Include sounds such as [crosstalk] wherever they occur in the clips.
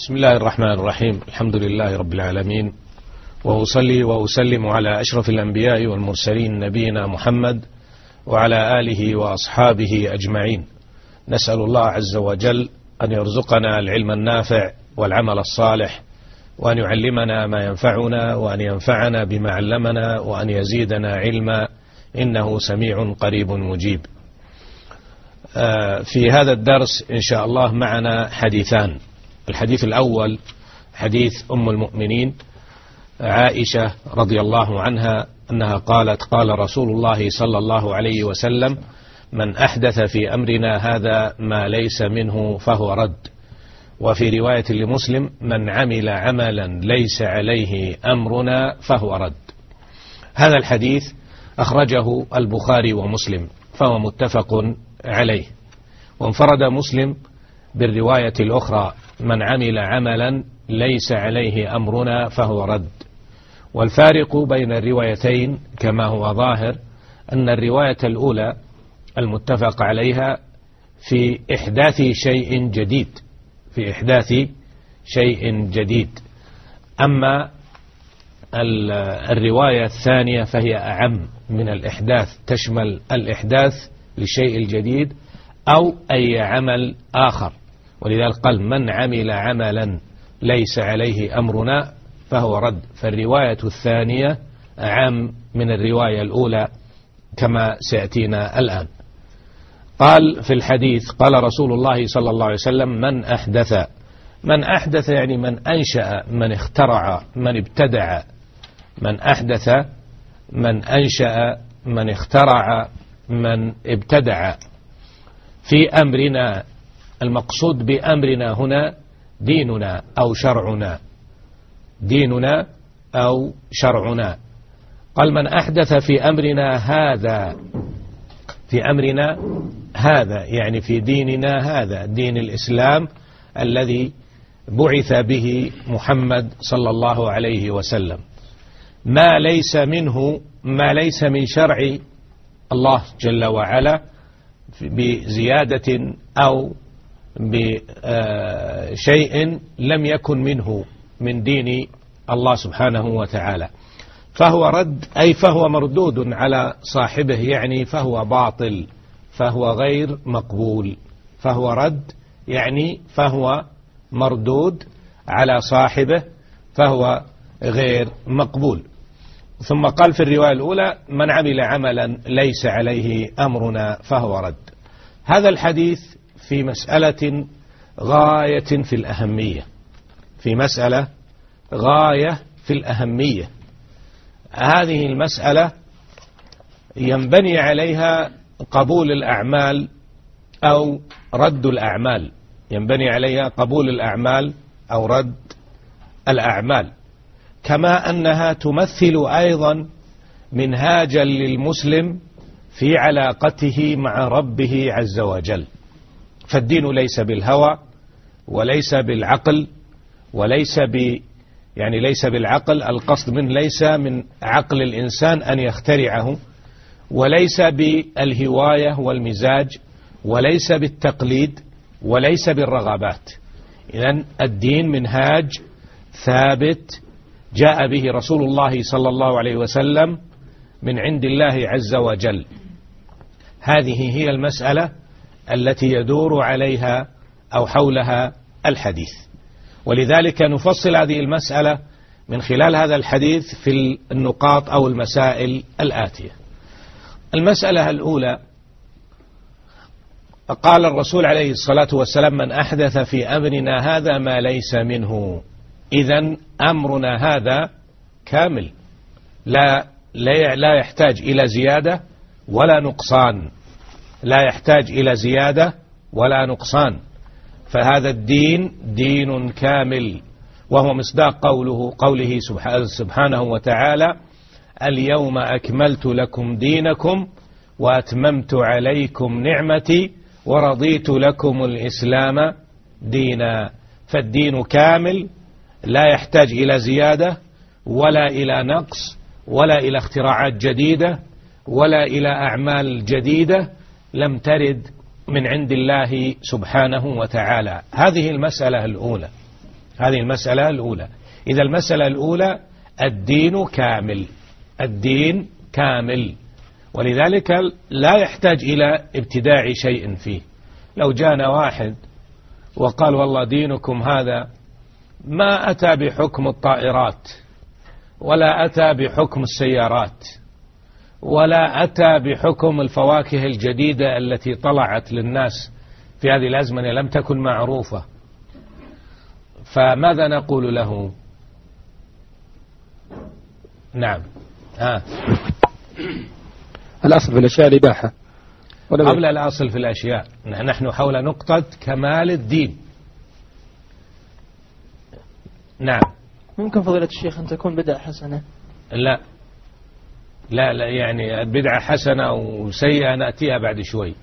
بسم الله الرحمن الرحيم. الحمد لله رب العالمين. وأصلي وأسلم على أشرف الأنبياء والمرسلين نبينا محمد وعلى آله وأصحابه أجمعين. نسأل الله عز وجل أن يرزقنا العلم النافع والعمل الصالح وأن يعلمنا ما ينفعنا وأن ينفعنا بما علمنا وأن يزيدنا علما. إنه سميع قريب مجيب. آه، في هذا الدرس إن شاء الله معنا حديثان. الحديث الأول حديث أم المؤمنين عائشة رضي الله عنها أنها قالت قال رسول الله صلى الله عليه وسلم من أحدث في أمرنا هذا ما ليس منه فهو رد. وفي رواية لمسلم من عمل عملا ليس عليه أمرنا فهو رد. هذا الحديث أخرجه البخاري ومسلم فهو متفق عليه وانفرد مسلم بالرواية الأخرى. من عمل عملا ليس عليه أمرنا فهو رد. والفارق بين الروايتين كما هو ظاهر أن الرواية الأولى المتفق عليها في إحداث شيء جديد في إحداث شيء جديد. أما الرواية الثانية فهي أعم من الإحداث تشمل الإحداث للشيء الجديد أو أي عمل آخر. ولذلك قال من عمل عملا ليس عليه أمرنا فهو رد. فالرواية الثانية أعم من الرواية الأولى كما سيأتينا الآن. قال في الحديث قال رسول الله صلى الله عليه وسلم من أحدث. من أحدث يعني من أنشأ من اخترع من ابتدع. من أحدث من أنشأ من اخترع من ابتدع. في أمرنا المقصود بأمرنا هنا ديننا أو شرعنا. ديننا أو شرعنا. قال من أحدث في أمرنا هذا في أمرنا هذا يعني في ديننا هذا دين الإسلام الذي بعث به محمد صلى الله عليه وسلم. ما ليس منه ما ليس من شرع الله جل وعلا بزيادة أو بشيء لم يكن منه من دين الله سبحانه وتعالى. فهو رد أي فهو مردود على صاحبه يعني فهو باطل فهو غير مقبول. فهو رد يعني فهو مردود على صاحبه فهو غير مقبول. ثم قال في الرواية الأولى من عمل عملا ليس عليه أمرنا فهو رد. هذا الحديث في مسألة غاية في الأهمية. في مسألة غاية في الأهمية. هذه المسألة ينبني عليها قبول الأعمال أو رد الأعمال. ينبني عليها قبول الأعمال أو رد الأعمال. كما أنها تمثل أيضا منهاجا للمسلم في علاقته مع ربه عز وجل. فالدين ليس بالهوى وليس بالعقل وليس ب يعني ليس بالعقل القصد من ليس من عقل الإنسان أن يخترعه وليس بالهواية والمزاج وليس بالتقليد وليس بالرغبات. إذا الدين منهاج ثابت جاء به رسول الله صلى الله عليه وسلم من عند الله عز وجل. هذه هي المسألة. التي يدور عليها أو حولها الحديث. ولذلك نفصل هذه المسألة من خلال هذا الحديث في النقاط أو المسائل الآتية. المسألة الأولى قال الرسول عليه الصلاة والسلام من أحدث في أمرنا هذا ما ليس منه. إذا أمرنا هذا كامل. لا لا يحتاج إلى زيادة ولا نقصان. لا يحتاج إلى زيادة ولا نقصان. فهذا الدين دين كامل وهو مصداق قوله قوله سبحانه وتعالى اليوم أكملت لكم دينكم وأتممت عليكم نعمتي ورضيت لكم الإسلام دينا. فالدين كامل لا يحتاج إلى زيادة ولا إلى نقص ولا إلى اختراعات جديدة ولا إلى أعمال جديدة لم ترد من عند الله سبحانه وتعالى. هذه المسألة الأولى. هذه المسألة الأولى. إذا المسألة الأولى الدين كامل. الدين كامل. ولذلك لا يحتاج إلى ابتداع شيء فيه. لو جانا واحد وقال والله دينكم هذا ما أتى بحكم الطائرات ولا أتى بحكم السيارات. ولا أتى بحكم الفواكه الجديدة التي طلعت للناس في هذه الأزمنة لم تكن معروفة. فماذا نقول له؟ نعم. ها. الأصل في الأشياء الإباحة. قبل الأصل في الأشياء نحن حول نقطة كمال الدين. نعم. ممكن فضيلة الشيخ أن تكون بدعة حسنة. لا. لا لا يعني بدعة حسنة وسيئة نأتيها بعد شوي.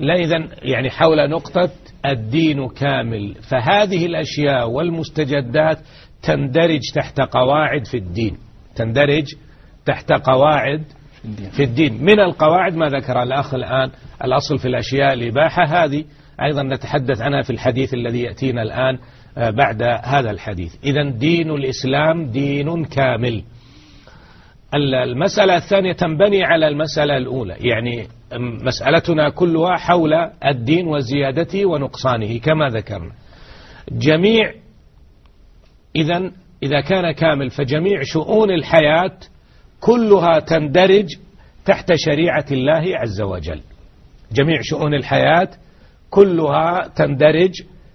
لا إذا يعني حول نقطة الدين كامل. فهذه الأشياء والمستجدات تندرج تحت قواعد في الدين. تندرج تحت قواعد في الدين. من القواعد ما ذكر الأخ الآن الأصل في الأشياء الإباحة هذه. أيضا نتحدث عنها في الحديث الذي يأتينا الآن آه، بعد هذا الحديث. إذا دين الإسلام دين كامل. المسألة الثانية تنبني على المسألة الأولى. يعني مسألتنا كلها حول الدين وزيادته ونقصانه كما ذكرنا. جميع إذا إذا كان كامل فجميع شؤون الحياة كلها تندرج تحت شريعة الله عز وجل. جميع شؤون الحياة كلها تندرج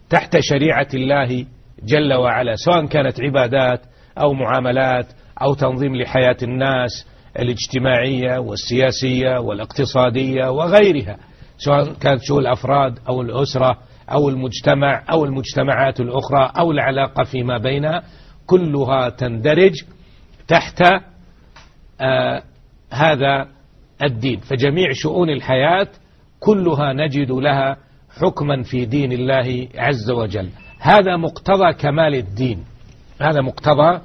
تحت شريعة الله جل وعلا سواء كانت عبادات أو معاملات أو تنظيم لحياة الناس الاجتماعية والسياسية والاقتصادية وغيرها سواء كانت شؤون الأفراد أو الأسرة أو المجتمع أو المجتمعات الأخرى أو العلاقة فيما بينها كلها تندرج تحت آه هذا الدين. فجميع شؤون الحياة كلها نجد لها حكما في دين الله عز وجل. هذا مقتضى كمال الدين. هذا مقتضى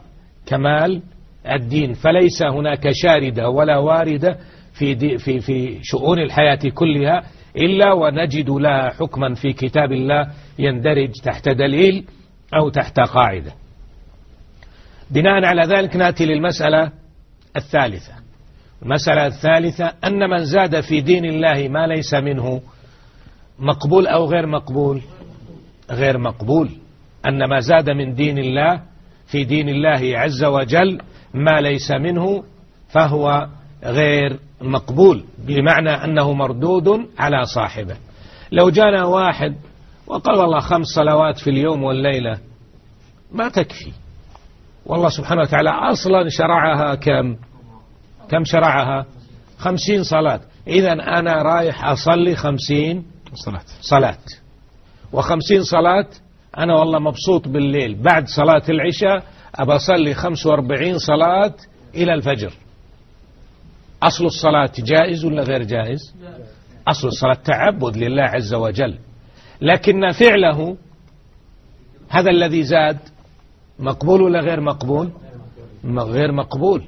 كمال الدين. فليس هناك شاردة ولا واردة في, في, في شؤون الحياة كلها إلا ونجد لها حكما في كتاب الله يندرج تحت دليل أو تحت قاعدة. بناء على ذلك نأتي للمسألة الثالثة. المسألة الثالثة أن من زاد في دين الله ما ليس منه مقبول أو غير مقبول؟ غير مقبول. أن ما زاد من دين الله في دين الله عز وجل ما ليس منه فهو غير مقبول بمعنى أنه مردود على صاحبه. لو جانا واحد وقال والله خمس صلوات في اليوم والليلة ما تكفي. والله سبحانه وتعالى أصلا شرعها كم؟ كم شرعها؟ خمسين صلاة. إذا أنا رايح أصلي خمسين صلاة. صلاة. وخمسين صلاة أنا والله مبسوط بالليل. بعد صلاة العشاء أبى أصلي 45 صلاة إلى الفجر. أصل الصلاة جائز ولا غير جائز؟ أصل الصلاة تعبد لله عز وجل. لكن فعله هذا الذي زاد مقبول ولا غير مقبول؟ غير مقبول.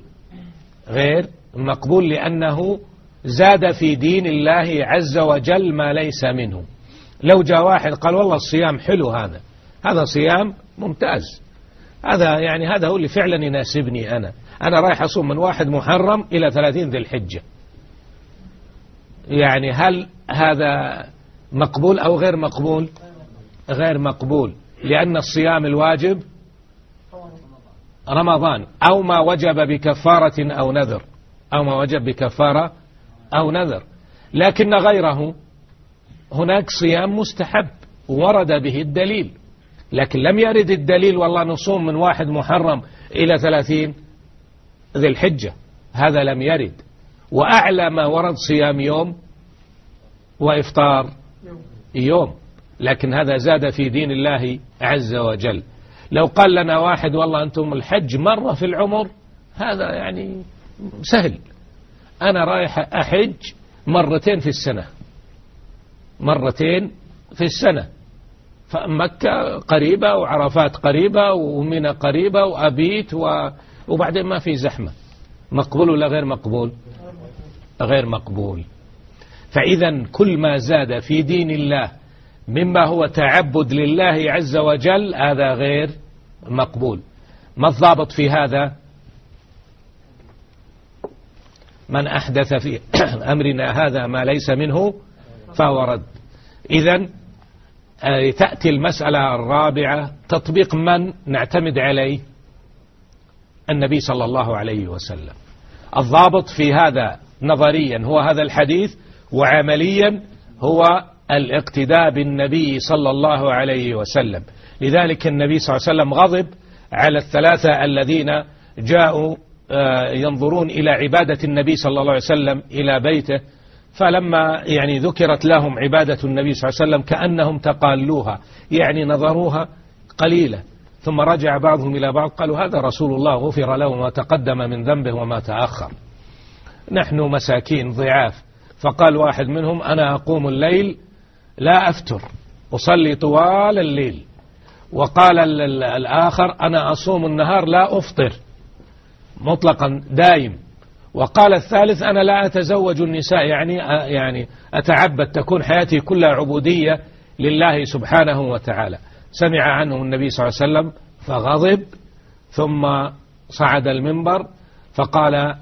غير مقبول لأنه زاد في دين الله عز وجل ما ليس منه. لو جاء واحد قال والله الصيام حلو هذا. هذا صيام ممتاز. هذا يعني هذا هو اللي فعلا يناسبني أنا. أنا رايح أصوم من واحد محرم إلى ثلاثين ذي الحجة. يعني هل هذا مقبول أو غير مقبول؟ غير مقبول. لأن الصيام الواجب رمضان. أو ما وجب بكفارة أو نذر. أو ما وجب بكفارة أو نذر. لكن غيره هناك صيام مستحب. ورد به الدليل. لكن لم يرد الدليل والله نصوم من واحد محرم إلى ثلاثين ذي الحجة. هذا لم يرد. وأعلى ما ورد صيام يوم وإفطار يوم. لكن هذا زاد في دين الله عز وجل. لو قال لنا واحد والله أنتم الحج مرة في العمر هذا يعني سهل. أنا رايح أحج مرتين في السنة. مرتين في السنة. فمكة قريبة وعرفات قريبة ومنى قريبة وأبيت و... وبعدين ما في زحمة. مقبول ولا غير مقبول؟ غير مقبول. فإذا كل ما زاد في دين الله مما هو تعبد لله عز وجل هذا غير مقبول. ما الضابط في هذا؟ من أحدث في [coughs] أمرنا هذا ما ليس منه فهو رد. إذا تأتي المسألة الرابعة تطبيق من نعتمد عليه؟ النبي صلى الله عليه وسلم. الضابط في هذا نظريا هو هذا الحديث وعمليا هو الاقتداء بالنبي صلى الله عليه وسلم. لذلك النبي صلى الله عليه وسلم غضب على الثلاثة الذين جاءوا آه، ينظرون إلى عبادة النبي صلى الله عليه وسلم إلى بيته فلما يعني ذكرت لهم عبادة النبي صلى الله عليه وسلم كأنهم تقالوها يعني نظروها قليلة ثم رجع بعضهم إلى بعض قالوا هذا رسول الله غفر له ما تقدم من ذنبه وما تأخر. نحن مساكين ضعاف. فقال واحد منهم أنا أقوم الليل لا أفتر أصلي طوال الليل. وقال الآخر أنا أصوم النهار لا أفطر. مطلقا دايم. وقال الثالث أنا لا أتزوج النساء يعني يعني أتعبد تكون حياتي كلها عبودية لله سبحانه وتعالى. سمع عنه النبي صلى الله عليه وسلم فغضب ثم صعد المنبر فقال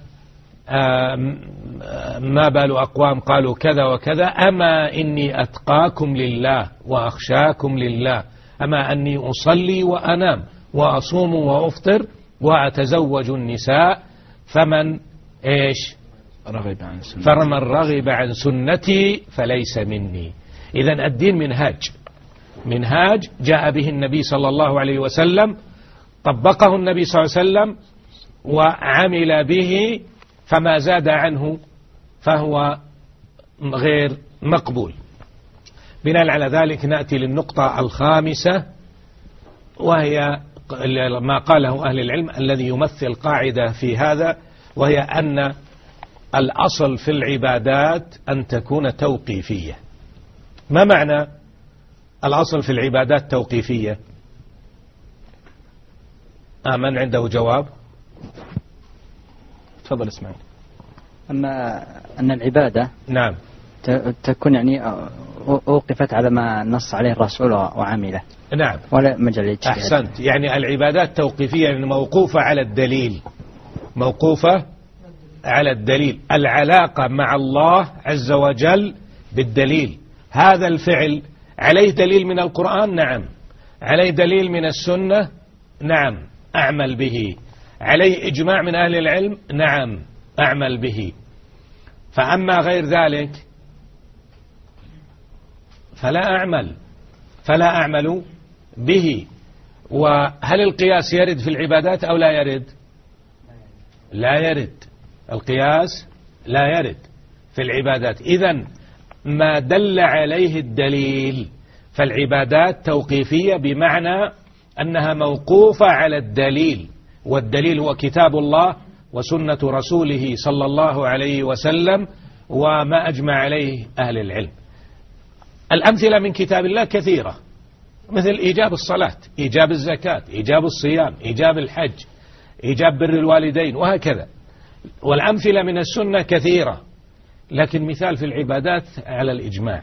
ما بال أقوام؟ قالوا كذا وكذا. أما إني أتقاكم لله وأخشاكم لله أما أني أصلي وأنام وأصوم وأفطر وأتزوج النساء فمن إيش؟ رغب عن سنتي. فمن رغب عن سنتي فليس مني. إذا الدين منهاج. منهاج جاء به النبي صلى الله عليه وسلم طبقه النبي صلى الله عليه وسلم وعمل به فما زاد عنه فهو غير مقبول. بناء على ذلك نأتي للنقطة الخامسة وهي ما قاله أهل العلم الذي يمثل قاعدة في هذا وهي أن الأصل في العبادات أن تكون توقيفية. ما معنى الأصل في العبادات توقيفية؟ آمن عنده جواب؟ تفضل اسمعي أن أن العبادة نعم. تكون يعني أوقفت على ما نص عليه الرسول وعمله. نعم. ولا مجال الاجتهاد أحسنت. يعني العبادات توقيفية يعني موقوفة على الدليل. موقوفة على الدليل. العلاقة مع الله عز وجل بالدليل. هذا الفعل عليه دليل من القرآن؟ نعم. عليه دليل من السنة؟ نعم. أعمل به. عليه إجماع من أهل العلم؟ نعم. أعمل به. فأما غير ذلك فلا أعمل. فلا أعمل به. وهل القياس يرد في العبادات أو لا يرد؟ لا يرد. القياس لا يرد في العبادات. إذا ما دل عليه الدليل فالعبادات توقيفية بمعنى أنها موقوفة على الدليل والدليل هو كتاب الله وسنة رسوله صلى الله عليه وسلم وما أجمع عليه أهل العلم. الأمثلة من كتاب الله كثيرة مثل إيجاب الصلاة إيجاب الزكاة إيجاب الصيام إيجاب الحج. إيجاب بر الوالدين وهكذا. والأمثلة من السنة كثيرة لكن مثال في العبادات على الإجماع.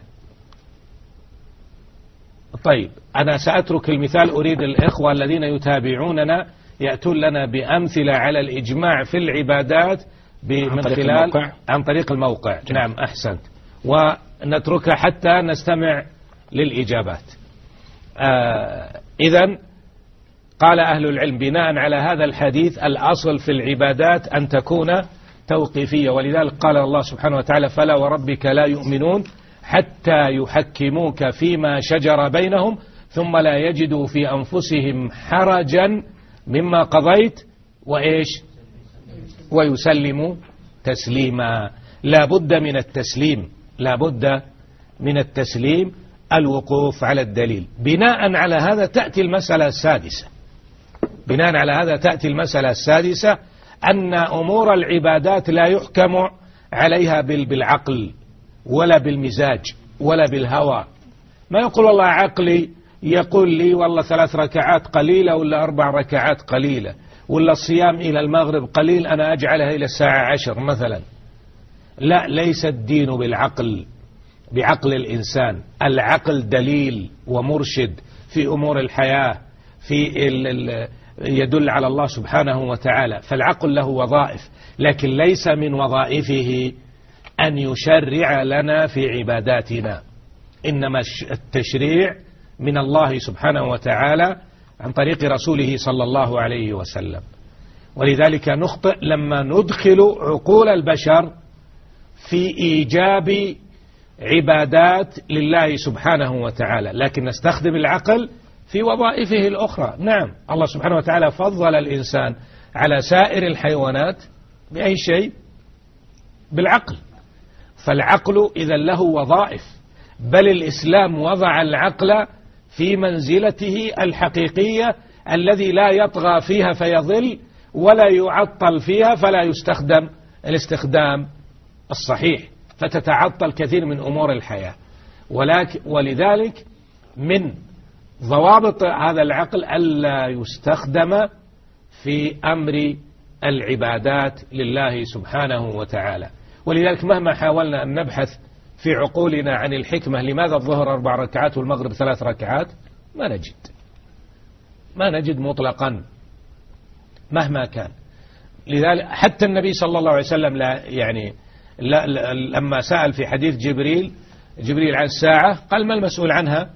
طيب أنا سأترك المثال أريد الإخوة الذين يتابعوننا يأتون لنا بأمثلة على الإجماع في العبادات من خلال الموقع. عن طريق الموقع. جميل. نعم أحسنت. ونتركها حتى نستمع للإجابات. آه إذا قال أهل العلم بناء على هذا الحديث الأصل في العبادات أن تكون توقيفية ولذلك قال الله سبحانه وتعالى فلا وربك لا يؤمنون حتى يحكموك فيما شجر بينهم ثم لا يجدوا في أنفسهم حرجا مما قضيت وإيش؟ ويسلموا تسليما. لا بد من التسليم لا بد من التسليم الوقوف على الدليل. بناء على هذا تأتي المسألة السادسة. بناء على هذا تأتي المسألة السادسة أن أمور العبادات لا يحكم عليها بالعقل ولا بالمزاج ولا بالهوى. ما يقول والله عقلي يقول لي والله ثلاث ركعات قليلة ولا أربع ركعات قليلة ولا الصيام إلى المغرب قليل أنا أجعلها إلى الساعة عشر مثلا. لا ليس الدين بالعقل بعقل الإنسان. العقل دليل ومرشد في أمور الحياة في يدل على الله سبحانه وتعالى فالعقل له وظائف لكن ليس من وظائفه أن يشرع لنا في عباداتنا. إنما التشريع من الله سبحانه وتعالى عن طريق رسوله صلى الله عليه وسلم. ولذلك نخطئ لما ندخل عقول البشر في إيجاب عبادات لله سبحانه وتعالى لكن نستخدم العقل في وظائفه الأخرى. نعم. الله سبحانه وتعالى فضل الإنسان على سائر الحيوانات بأي شيء؟ بالعقل. فالعقل إذا له وظائف بل الإسلام وضع العقل في منزلته الحقيقية الذي لا يطغى فيها فيضل ولا يعطل فيها فلا يستخدم الاستخدام الصحيح. فتتعطل كثير من أمور الحياة. ولكن ولذلك من ضوابط هذا العقل ألا يستخدم في أمر العبادات لله سبحانه وتعالى. ولذلك مهما حاولنا أن نبحث في عقولنا عن الحكمة لماذا الظهر أربع ركعات والمغرب ثلاث ركعات ما نجد. ما نجد مطلقا مهما كان. لذلك حتى النبي صلى الله عليه وسلم لا يعني لا لما سأل في حديث جبريل جبريل عن الساعة قال ما المسؤول عنها؟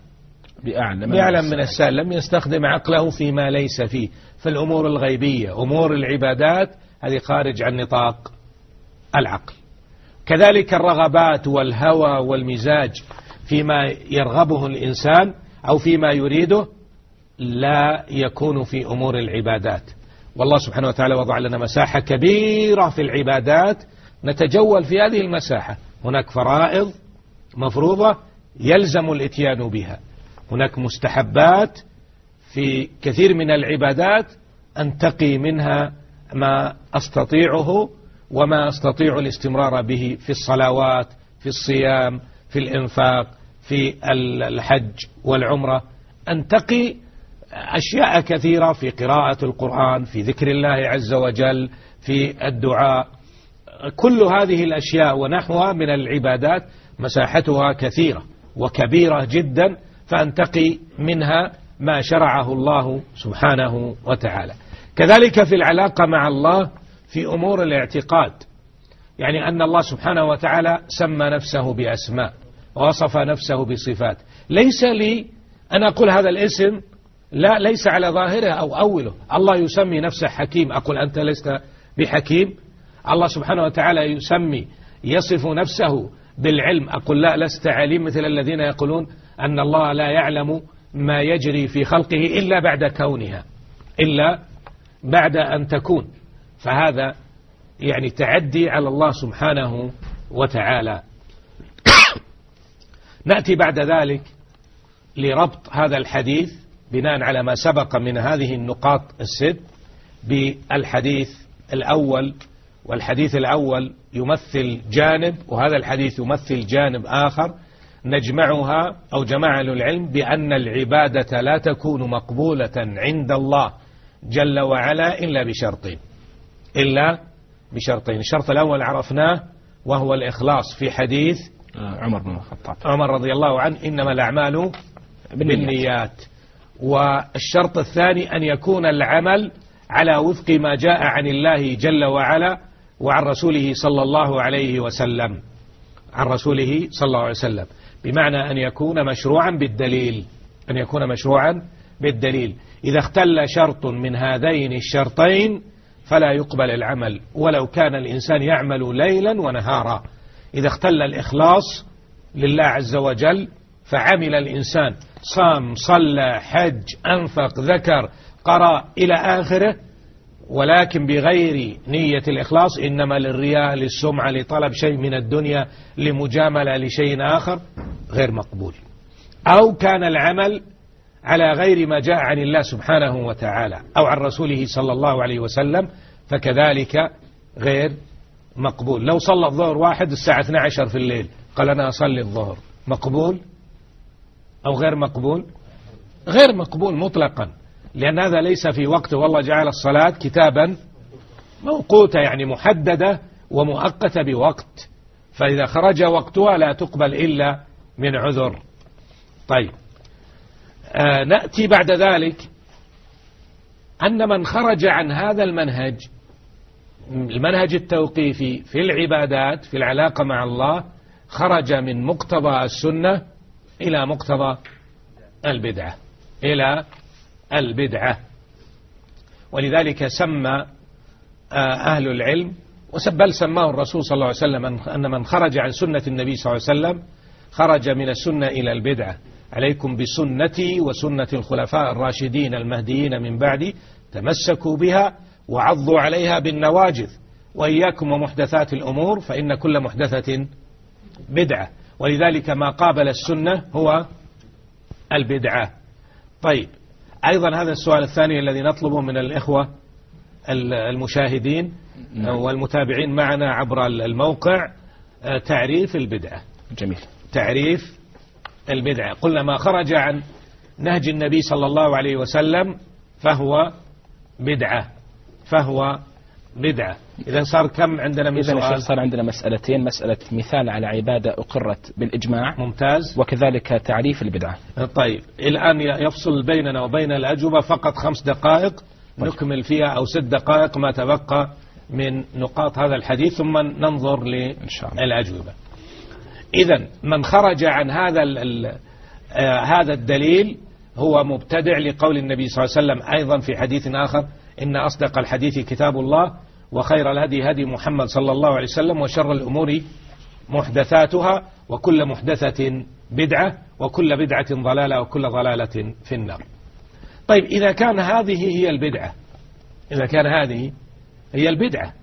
بأعلم, بأعلم من السائل لم يستخدم عقله فيما ليس فيه. فالأمور الغيبية أمور العبادات هذه خارج عن نطاق العقل. كذلك الرغبات والهوى والمزاج فيما يرغبه الإنسان أو فيما يريده لا يكون في أمور العبادات. والله سبحانه وتعالى وضع لنا مساحة كبيرة في العبادات نتجول في هذه المساحة. هناك فرائض مفروضة يلزم الإتيان بها. هناك مستحبات في كثير من العبادات أنتقي منها ما أستطيعه وما أستطيع الاستمرار به في الصلوات في الصيام في الإنفاق في الحج والعمرة. أنتقي أشياء كثيرة في قراءة القرآن في ذكر الله عز وجل في الدعاء. كل هذه الأشياء ونحوها من العبادات مساحتها كثيرة وكبيرة جدا فأنتقي منها ما شرعه الله سبحانه وتعالى. كذلك في العلاقة مع الله في أمور الاعتقاد. يعني أن الله سبحانه وتعالى سمى نفسه بأسماء ووصف نفسه بصفات. ليس لي أن أقول هذا الاسم لا ليس على ظاهره أو أوله. الله يسمي نفسه حكيم. أقول أنت لست بحكيم. الله سبحانه وتعالى يسمي يصف نفسه بالعلم. أقول لا لست عليم مثل الذين يقولون أن الله لا يعلم ما يجري في خلقه إلا بعد كونها إلا بعد أن تكون. فهذا يعني تعدي على الله سبحانه وتعالى. [coughs] نأتي بعد ذلك لربط هذا الحديث بناء على ما سبق من هذه النقاط الست بالحديث الأول والحديث الأول يمثل جانب وهذا الحديث يمثل جانب آخر. نجمعها أو جمع العلم بأن العبادة لا تكون مقبولة عند الله جل وعلا إلا بشرطين إلا بشرطين. الشرط الأول عرفناه وهو الإخلاص في حديث آه، عمر بن الخطاب. عمر رضي الله عنه إنما الأعمال بالنيات. والشرط الثاني أن يكون العمل على وفق ما جاء عن الله جل وعلا وعن رسوله صلى الله عليه وسلم. عن رسوله صلى الله عليه وسلم. بمعنى أن يكون مشروعا بالدليل أن يكون مشروعا بالدليل. إذا اختل شرط من هذين الشرطين فلا يقبل العمل ولو كان الإنسان يعمل ليلا ونهارا. إذا اختل الإخلاص لله عز وجل فعمل الإنسان صام صلى حج أنفق ذكر قرأ إلى آخره ولكن بغير نية الإخلاص إنما للرياء للسمعة لطلب شيء من الدنيا لمجاملة لشيء آخر غير مقبول. أو كان العمل على غير ما جاء عن الله سبحانه وتعالى أو عن رسوله صلى الله عليه وسلم فكذلك غير مقبول. لو صلى الظهر واحد الساعة 12 في الليل قال أنا أصلي الظهر. مقبول أو غير مقبول؟ غير مقبول مطلقا. لأن هذا ليس في وقته والله جعل الصلاة كتابا موقوتة يعني محددة ومؤقتة بوقت. فإذا خرج وقتها لا تقبل إلا من عذر. طيب. آه نأتي بعد ذلك أن من خرج عن هذا المنهج المنهج التوقيفي في العبادات في العلاقة مع الله خرج من مقتضى السنة إلى مقتضى البدعة إلى البدعة. ولذلك سمى آه، أهل العلم بل سماه الرسول صلى الله عليه وسلم أن من خرج عن سنة النبي صلى الله عليه وسلم خرج من السنة إلى البدعة. عليكم بسنتي وسنة الخلفاء الراشدين المهديين من بعدي تمسكوا بها وعضوا عليها بالنواجذ. وإياكم ومحدثات الأمور فإن كل محدثة بدعة. ولذلك ما قابل السنة هو البدعة. طيب أيضا هذا السؤال الثاني الذي نطلبه من الإخوة المشاهدين نعم. والمتابعين معنا عبر الموقع آه، تعريف البدعة. جميل. تعريف البدعة. قلنا ما خرج عن نهج النبي صلى الله عليه وسلم فهو بدعة فهو بدعة. إذا صار كم عندنا من سؤال؟ صار عندنا مسألتين. مسألة مثال على عبادة أقرت بالإجماع. ممتاز. وكذلك تعريف البدعة. طيب الآن يفصل بيننا وبين الأجوبة فقط خمس دقائق. نكمل فيها أو ست دقائق ما تبقى من نقاط هذا الحديث ثم ننظر للأجوبة إذا من خرج عن هذا آه هذا الدليل هو مبتدع لقول النبي صلى الله عليه وسلم أيضا في حديث آخر. إن أصدق الحديث كتاب الله وخير الهدي هدي محمد صلى الله عليه وسلم وشر الأمور محدثاتها وكل محدثة بدعة وكل بدعة ضلالة وكل ضلالة في النار. طيب إذا كان هذه هي البدعة إذا كان هذه هي البدعة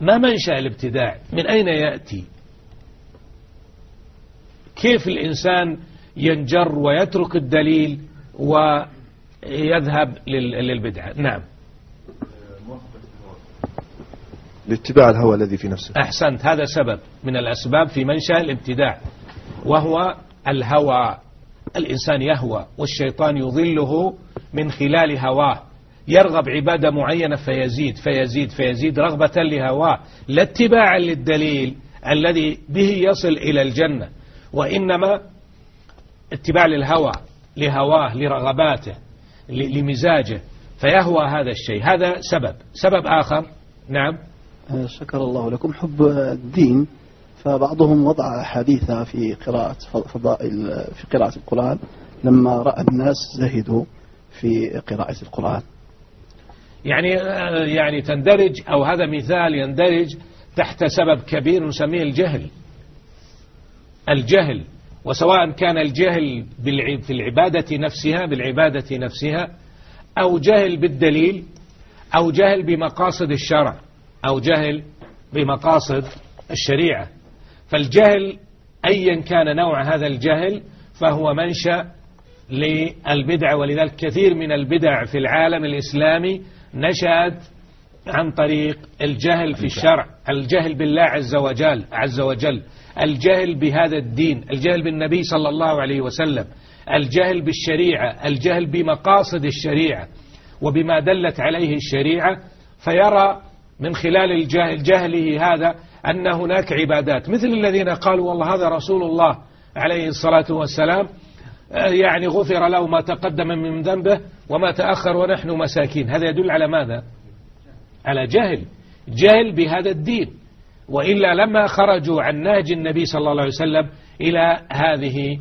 ما منشأ الابتداع؟ من أين يأتي؟ كيف الإنسان ينجر ويترك الدليل ويذهب للبدعة نعم. لاتباع الهوى الذي في نفسه. أحسنت. هذا سبب من الأسباب في منشأ الابتداع وهو الهوى. الإنسان يهوى والشيطان يضله من خلال هواه. يرغب عبادة معينة فيزيد فيزيد فيزيد رغبة لهواه. لا اتباعا للدليل الذي به يصل إلى الجنة وإنما اتباع للهوى لهواه لرغباته. لمزاجه. فيهوى هذا الشيء. هذا سبب. سبب آخر. نعم. شكر الله لكم. حب الدين فبعضهم وضع أحاديث في قراءة فضائل في قراءة القرآن لما رأى الناس زهدوا في قراءة القرآن. يعني يعني تندرج أو هذا مثال يندرج تحت سبب كبير نسميه الجهل. الجهل. وسواء كان الجهل في العبادة نفسها بالعبادة نفسها أو جهل بالدليل أو جهل بمقاصد الشرع أو جهل بمقاصد الشريعة. فالجهل أيا كان نوع هذا الجهل فهو منشأ للبدع ولذلك كثير من البدع في العالم الإسلامي نشأت عن طريق الجهل في الشرع الجهل بالله عز وجل عز وجل. الجهل بهذا الدين الجهل بالنبي صلى الله عليه وسلم الجهل بالشريعة الجهل بمقاصد الشريعة وبما دلت عليه الشريعة فيرى من خلال الجهل جهله هذا أن هناك عبادات. مثل الذين قالوا والله هذا رسول الله عليه الصلاة والسلام آه، يعني غفر له ما تقدم من ذنبه وما تأخر ونحن مساكين. هذا يدل على ماذا؟ على جهل. جهل بهذا الدين. وإلا لما خرجوا عن نهج النبي صلى الله عليه وسلم إلى هذه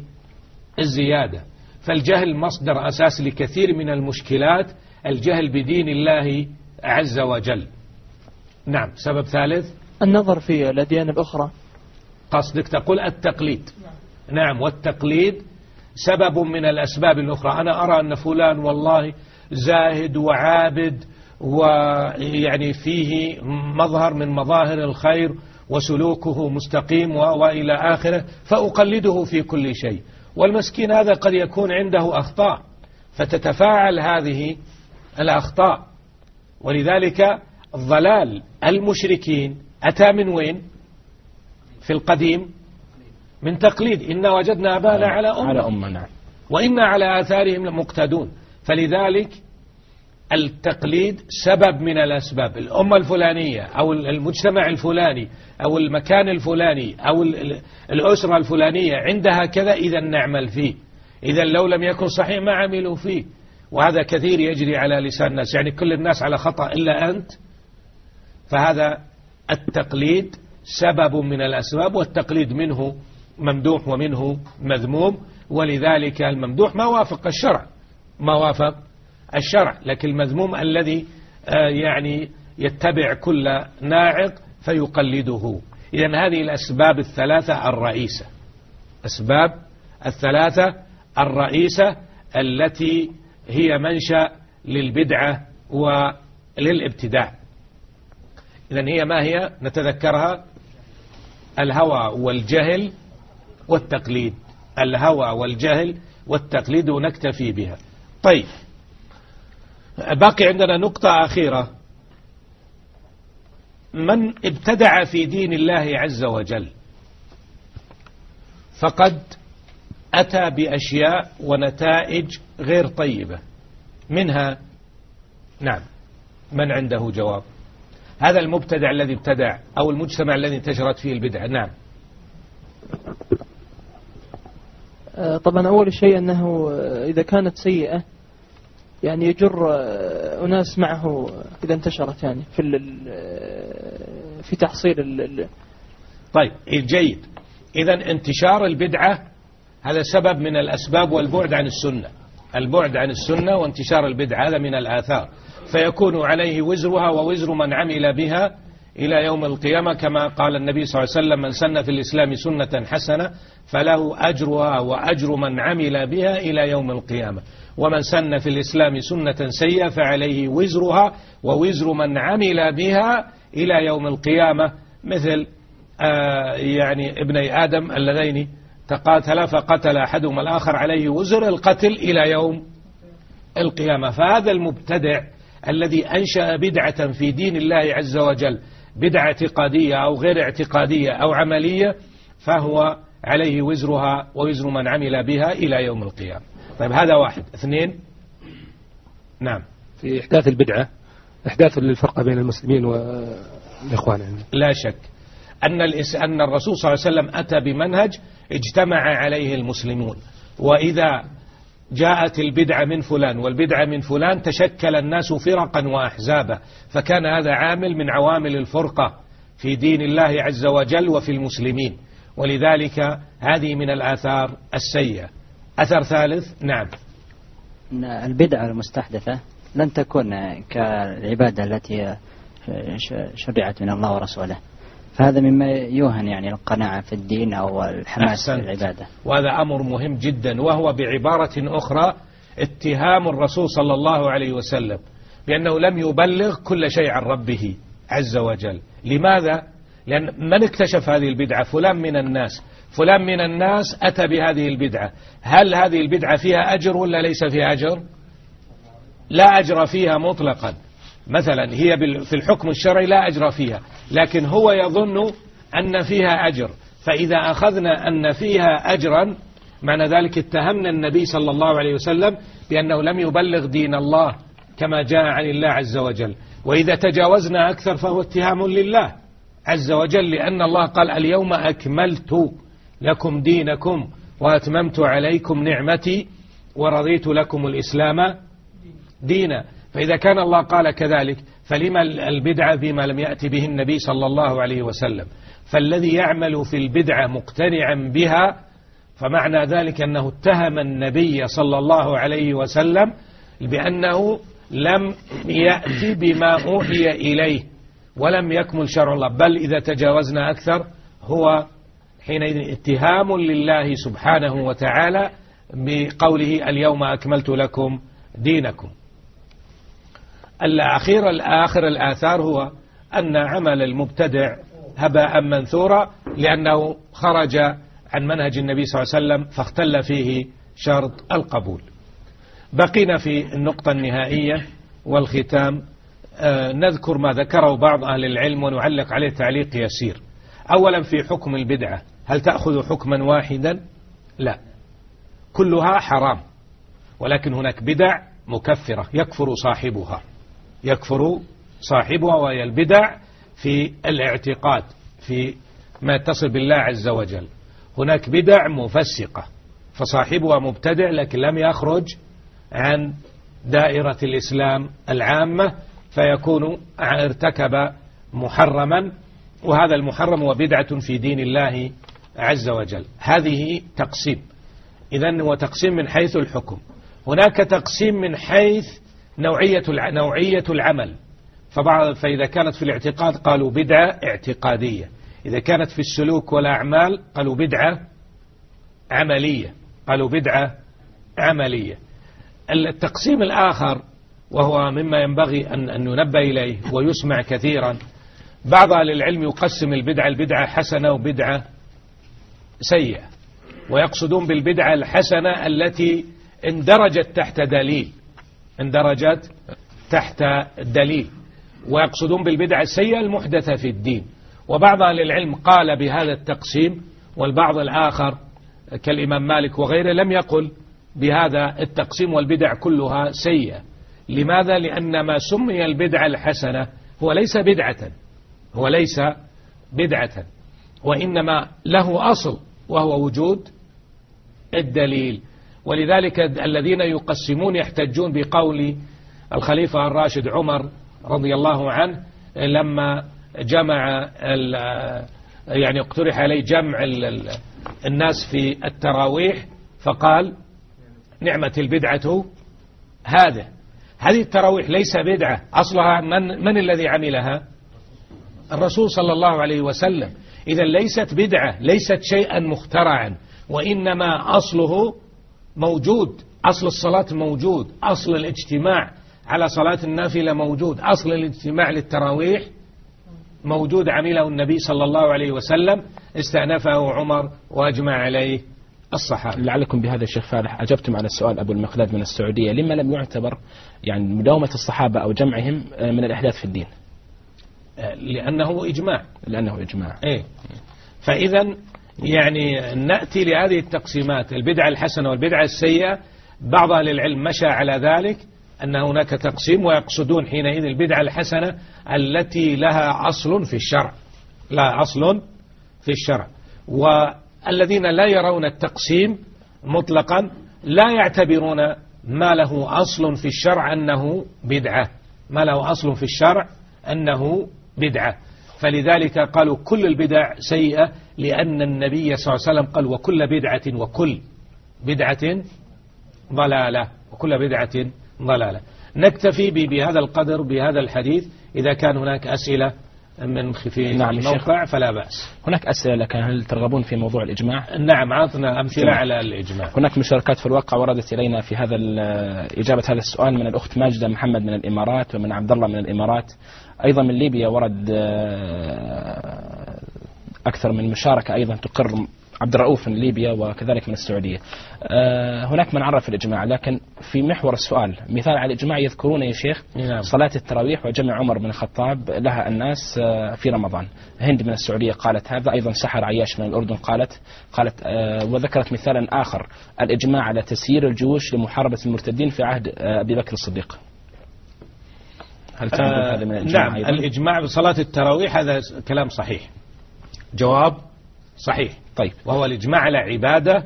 الزيادة. فالجهل مصدر أساس لكثير من المشكلات الجهل بدين الله عز وجل. نعم سبب ثالث؟ النظر في الأديان الأخرى. قصدك تقول التقليد. نعم والتقليد سبب من الأسباب الأخرى. أنا أرى أن فلان والله زاهد وعابد ويعني فيه مظهر من مظاهر الخير وسلوكه مستقيم وإلى آخره فأقلده في كل شيء. والمسكين هذا قد يكون عنده أخطاء فتتفاعل هذه الأخطاء. ولذلك ضلال المشركين أتى من وين؟ في القديم من تقليد. إنا وجدنا أبانا على أمة, على أمة نعم. وإنا على آثارهم مقتدون فلذلك التقليد سبب من الأسباب. الأمة الفلانية أو المجتمع الفلاني أو المكان الفلاني أو الأسرة الفلانية عندها كذا إذا نعمل فيه. إذا لو لم يكن صحيح ما عملوا فيه. وهذا كثير يجري على لسان الناس. يعني كل الناس على خطأ إلا أنت. فهذا التقليد سبب من الأسباب والتقليد منه ممدوح ومنه مذموم. ولذلك الممدوح ما وافق الشرع. ما وافق الشرع لكن المذموم الذي آه، يعني يتبع كل ناعق فيقلده. إذا هذه الأسباب الثلاثة الرئيسة. أسباب الثلاثة الرئيسة التي هي منشأ للبدعة وللابتداع. إذا هي ما هي؟ نتذكرها. الهوى والجهل والتقليد. الهوى والجهل والتقليد ونكتفي بها. طيب باقي عندنا نقطة أخيرة. من ابتدع في دين الله عز وجل فقد أتى بأشياء ونتائج غير طيبة. منها نعم من عنده جواب. هذا المبتدع الذي ابتدع أو المجتمع الذي انتشرت فيه البدعة نعم. آه، طبعا أول شيء أنه آه، إذا كانت سيئة يعني يجر آه، أناس معه إذا انتشرت يعني في في تحصيل ال طيب جيد. إذا انتشار البدعة هذا سبب من الأسباب والبعد عن السنة. البعد عن السنة وانتشار البدعة هذا من الآثار. فيكون عليه وزرها ووزر من عمل بها إلى يوم القيامة كما قال النبي صلى الله عليه وسلم من سن في الإسلام سنة حسنة فله أجرها وأجر من عمل بها إلى يوم القيامة. ومن سن في الإسلام سنة سيئة فعليه وزرها ووزر من عمل بها إلى يوم القيامة. مثل آه يعني ابني آدم اللذين تقاتلا فقتل أحدهما الآخر عليه وزر القتل إلى يوم القيامة. فهذا المبتدع الذي أنشأ بدعة في دين الله عز وجل بدعة اعتقادية أو غير اعتقادية أو عملية فهو عليه وزرها ووزر من عمل بها إلى يوم القيامة. طيب هذا واحد. اثنين. نعم. في إحداث البدعة إحداث للفرقة بين المسلمين والإخوان يعني. لا شك. أن, أن الرسول صلى الله عليه وسلم أتى بمنهج اجتمع عليه المسلمون. وإذا جاءت البدعة من فلان والبدعة من فلان تشكل الناس فرقا وأحزابا فكان هذا عامل من عوامل الفرقة في دين الله عز وجل وفي المسلمين. ولذلك هذه من الآثار السيئة. أثر ثالث نعم. البدعة المستحدثة لن تكون كالعبادة التي شرعت من الله ورسوله. فهذا مما يوهن يعني القناعة في الدين أو الحماس في العبادة. وهذا أمر مهم جدا وهو بعبارة أخرى اتهام الرسول صلى الله عليه وسلم بأنه لم يبلغ كل شيء عن ربه عز وجل. لماذا؟ لأن من اكتشف هذه البدعة؟ فلان من الناس. فلان من الناس أتى بهذه البدعة. هل هذه البدعة فيها أجر ولا ليس فيها أجر؟ لا أجر فيها مطلقا. مثلا هي في الحكم الشرعي لا أجر فيها لكن هو يظن أن فيها أجر. فإذا أخذنا أن فيها أجرا معنى ذلك اتهمنا النبي صلى الله عليه وسلم بأنه لم يبلغ دين الله كما جاء عن الله عز وجل. وإذا تجاوزنا أكثر فهو اتهام لله عز وجل لأن الله قال اليوم أكملت لكم دينكم وأتممت عليكم نعمتي ورضيت لكم الإسلام دينا. فإذا كان الله قال كذلك فلما البدعة بما لم يأتي به النبي صلى الله عليه وسلم. فالذي يعمل في البدعة مقتنعا بها فمعنى ذلك أنه اتهم النبي صلى الله عليه وسلم بأنه لم يأتي بما أوحي إليه ولم يكمل شرع الله. بل إذا تجاوزنا أكثر هو حينئذ اتهام لله سبحانه وتعالى بقوله اليوم أكملت لكم دينكم. الأخير الآخر الآثار هو أن عمل المبتدع هباء منثورا لأنه خرج عن منهج النبي صلى الله عليه وسلم فاختل فيه شرط القبول. بقينا في النقطة النهائية والختام. آه نذكر ما ذكره بعض أهل العلم ونعلق عليه تعليق يسير. أولا في حكم البدعة. هل تأخذ حكما واحدا؟ لا. كلها حرام. ولكن هناك بدع مكفرة يكفر صاحبها. يكفر صاحبها وهي البدع في الاعتقاد في ما يتصل بالله عز وجل. هناك بدع مفسقة فصاحبها مبتدع لكن لم يخرج عن دائرة الإسلام العامة فيكون ارتكب محرما وهذا المحرم هو بدعة في دين الله عز وجل. هذه تقسيم. إذا هو تقسيم من حيث الحكم. هناك تقسيم من حيث نوعية نوعية العمل. فبعض فإذا كانت في الاعتقاد قالوا بدعة اعتقادية. إذا كانت في السلوك والأعمال قالوا بدعة عملية. قالوا بدعة عملية. التقسيم الآخر وهو مما ينبغي أن, ننبه إليه ويسمع كثيرا. بعض أهل العلم يقسم البدعة البدعة حسنة وبدعة سيئة. ويقصدون بالبدعة الحسنة التي اندرجت تحت دليل. اندرجت تحت دليل ويقصدون بالبدعة السيئة المحدثة في الدين. وبعض أهل العلم قال بهذا التقسيم والبعض الآخر كالإمام مالك وغيره لم يقل بهذا التقسيم والبدع كلها سيئة. لماذا؟ لأن ما سمي البدعة الحسنة هو ليس بدعة هو ليس بدعة وإنما له أصل وهو وجود الدليل. ولذلك الذين يقسمون يحتجون بقول الخليفة الراشد عمر رضي الله عنه لما جمع يعني اقترح عليه جمع الناس في التراويح فقال نعمة البدعة هذا هذه التراويح ليس بدعة أصلها من, من الذي عملها؟ الرسول صلى الله عليه وسلم. إذا ليست بدعة ليست شيئا مخترعا وإنما أصله موجود. أصل الصلاة موجود. أصل الاجتماع على صلاة النافلة موجود. أصل الاجتماع للتراويح موجود. عمله النبي صلى الله عليه وسلم. استأنفه عمر وأجمع عليه الصحابة. لعلكم بهذا الشيخ فالح أجبتم على السؤال أبو المقداد من السعودية. لما لم يعتبر يعني مداومة الصحابة أو جمعهم من الإحداث في الدين؟ لأنه إجماع. لأنه إجماع. إيه. فإذا يعني نأتي لهذه التقسيمات البدعة الحسنة والبدعة السيئة. بعض أهل العلم مشى على ذلك أن هناك تقسيم ويقصدون حينئذ البدعة الحسنة التي لها أصل في الشرع. لا أصل في الشرع. والذين لا يرون التقسيم مطلقا لا يعتبرون ما له أصل في الشرع أنه بدعة. ما له أصل في الشرع أنه بدعة. فلذلك قالوا كل البدع سيئة لأن النبي صلى الله عليه وسلم قال وكل بدعة وكل بدعة ضلالة وكل بدعة ضلالة. نكتفي بهذا القدر بهذا الحديث إذا كان هناك أسئلة من في نعم الموقع فلا بأس. هناك أسئلة لكن هل ترغبون في موضوع الإجماع؟ نعم عطنا أمثلة على الإجماع. هناك مشاركات في الواقع وردت إلينا في هذا إجابة هذا السؤال من الأخت ماجدة محمد من الإمارات ومن عبد الله من الإمارات. أيضا من ليبيا ورد آه، أكثر من مشاركة أيضا تقر عبد الرؤوف من ليبيا وكذلك من السعودية. آه، هناك من عرف الإجماع لكن في محور السؤال مثال على الإجماع يذكرون يا شيخ نعم. صلاة التراويح وجمع عمر بن الخطاب لها الناس آه، في رمضان. هند من السعودية قالت هذا أيضا سحر عياش من الأردن قالت قالت آه، وذكرت مثالا آخر الإجماع على تسيير الجيوش لمحاربة المرتدين في عهد أبي بكر الصديق. هل آه هذا من الإجماع نعم أيضا؟ الإجماع بصلاة التراويح هذا كلام صحيح. جواب صحيح. طيب وهو الإجماع على عبادة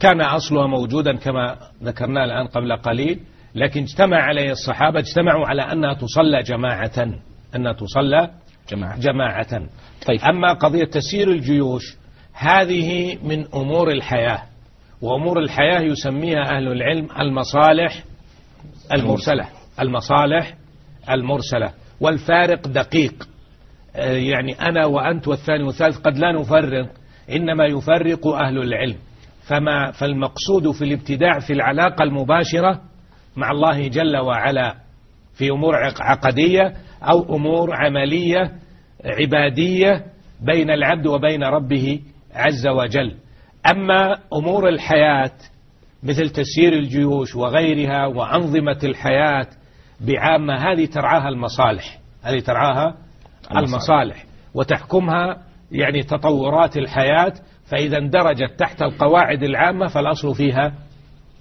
كان أصلها موجودا كما ذكرنا الآن قبل قليل لكن اجتمع عليه الصحابة اجتمعوا على أنها تصلى جماعة أنها تصلى جماعة, جماعة. طيب. أما قضية تسيير الجيوش هذه من أمور الحياة وأمور الحياة يسميها أهل العلم المصالح المرسلة المصالح المرسلة والفارق دقيق يعني أنا وأنت والثاني والثالث قد لا نفرق إنما يفرق أهل العلم. فما فالمقصود في الابتداع في العلاقة المباشرة مع الله جل وعلا في أمور عقدية أو أمور عملية عبادية بين العبد وبين ربه عز وجل. أما أمور الحياة مثل تسيير الجيوش وغيرها وأنظمة الحياة بعامة هذه ترعاها المصالح. هذه ترعاها المصالح. وتحكمها يعني تطورات الحياة فإذا اندرجت تحت القواعد العامة فالأصل فيها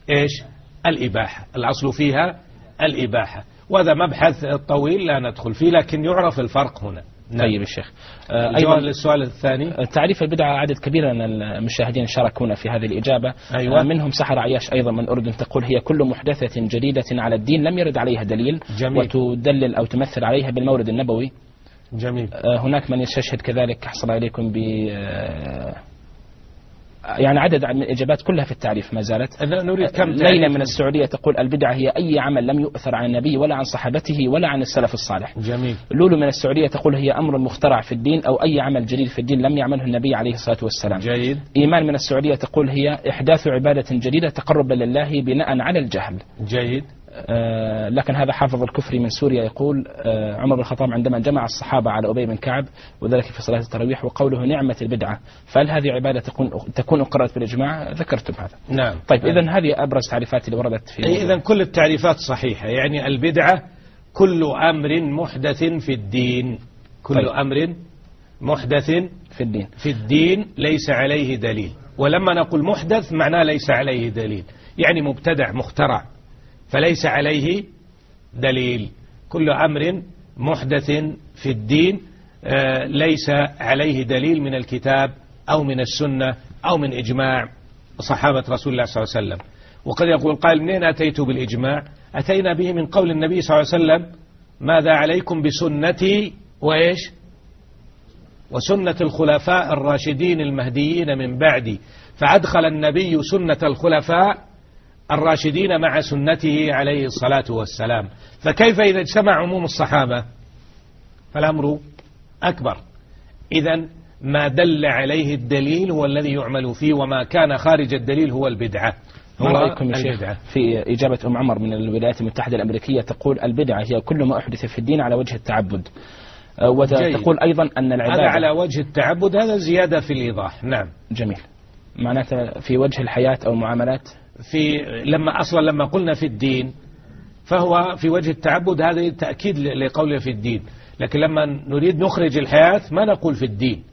إيش؟ الإباحة. الأصل فيها الإباحة. وهذا مبحث طويل لا ندخل فيه لكن يعرف الفرق هنا. نعم. طيب يا شيخ. آه، أيضا للسؤال الثاني؟ تعريف البدعة عدد كبير من المشاهدين شاركونا في هذه الإجابة. أيوة. آه، منهم سحر عياش أيضا من الأردن تقول هي كل محدثة جديدة على الدين لم يرد عليها دليل جميل. وتدلل أو تمثل عليها بالمورد النبوي. جميل. آه، هناك من يستشهد كذلك حصل عليكم ب آه، يعني عدد من الإجابات كلها في التعريف ما زالت. نريد كم ليلى تعريف؟ من السعودية تقول البدعة هي أي عمل لم يؤثر عن النبي ولا عن صحابته ولا عن السلف الصالح. جميل. لولو من السعودية تقول هي أمر مخترع في الدين أو أي عمل جديد في الدين لم يعمله النبي عليه الصلاة والسلام. جيد. إيمان من السعودية تقول هي إحداث عبادة جديدة تقربا لله بناء على الجهل. جيد. آه، لكن هذا حافظ الكفري من سوريا يقول آه، عمر بن الخطاب عندما جمع الصحابة على أبي بن كعب وذلك في صلاة التراويح وقوله نعمة البدعة. فهل هذه عبادة تكون تكون أقرت بالإجماع؟ ذكرتم هذا. نعم. طيب إذا هذه أبرز تعريفات اللي وردت في إذا كل التعريفات صحيحة. يعني البدعة كل أمر محدث في الدين. كل طيب. أمر محدث في الدين. في الدين ليس عليه دليل. ولما نقول محدث معناه ليس عليه دليل. يعني مبتدع مخترع. فليس عليه دليل. كل أمر محدث في الدين آه، ليس عليه دليل من الكتاب أو من السنة أو من إجماع صحابة رسول الله صلى الله عليه وسلم. وقد يقول قائل منين أتيت بالإجماع؟ أتينا به من قول النبي صلى الله عليه وسلم ماذا عليكم بسنتي؟ وإيش؟ وسنة الخلفاء الراشدين المهديين من بعدي. فأدخل النبي سنة الخلفاء الراشدين مع سنته عليه الصلاة والسلام. فكيف إذا اجتمع عموم الصحابة؟ فالأمر أكبر. إذا ما دل عليه الدليل هو الذي يعمل فيه وما كان خارج الدليل هو البدعة. ما رأيكم يا شيخ؟ البدعة. في إجابة أم عمر من الولايات المتحدة الأمريكية تقول البدعة هي كل ما أحدث في الدين على وجه التعبد. آه،. وتقول أيضا أن العبادة هذا على وجه التعبد هذا زيادة في الإيضاح. نعم. جميل. معناته في وجه الحياة أو المعاملات في لما أصلا لما قلنا في الدين فهو في وجه التعبد هذا تأكيد لقوله في الدين. لكن لما نريد نخرج الحياة ما نقول في الدين.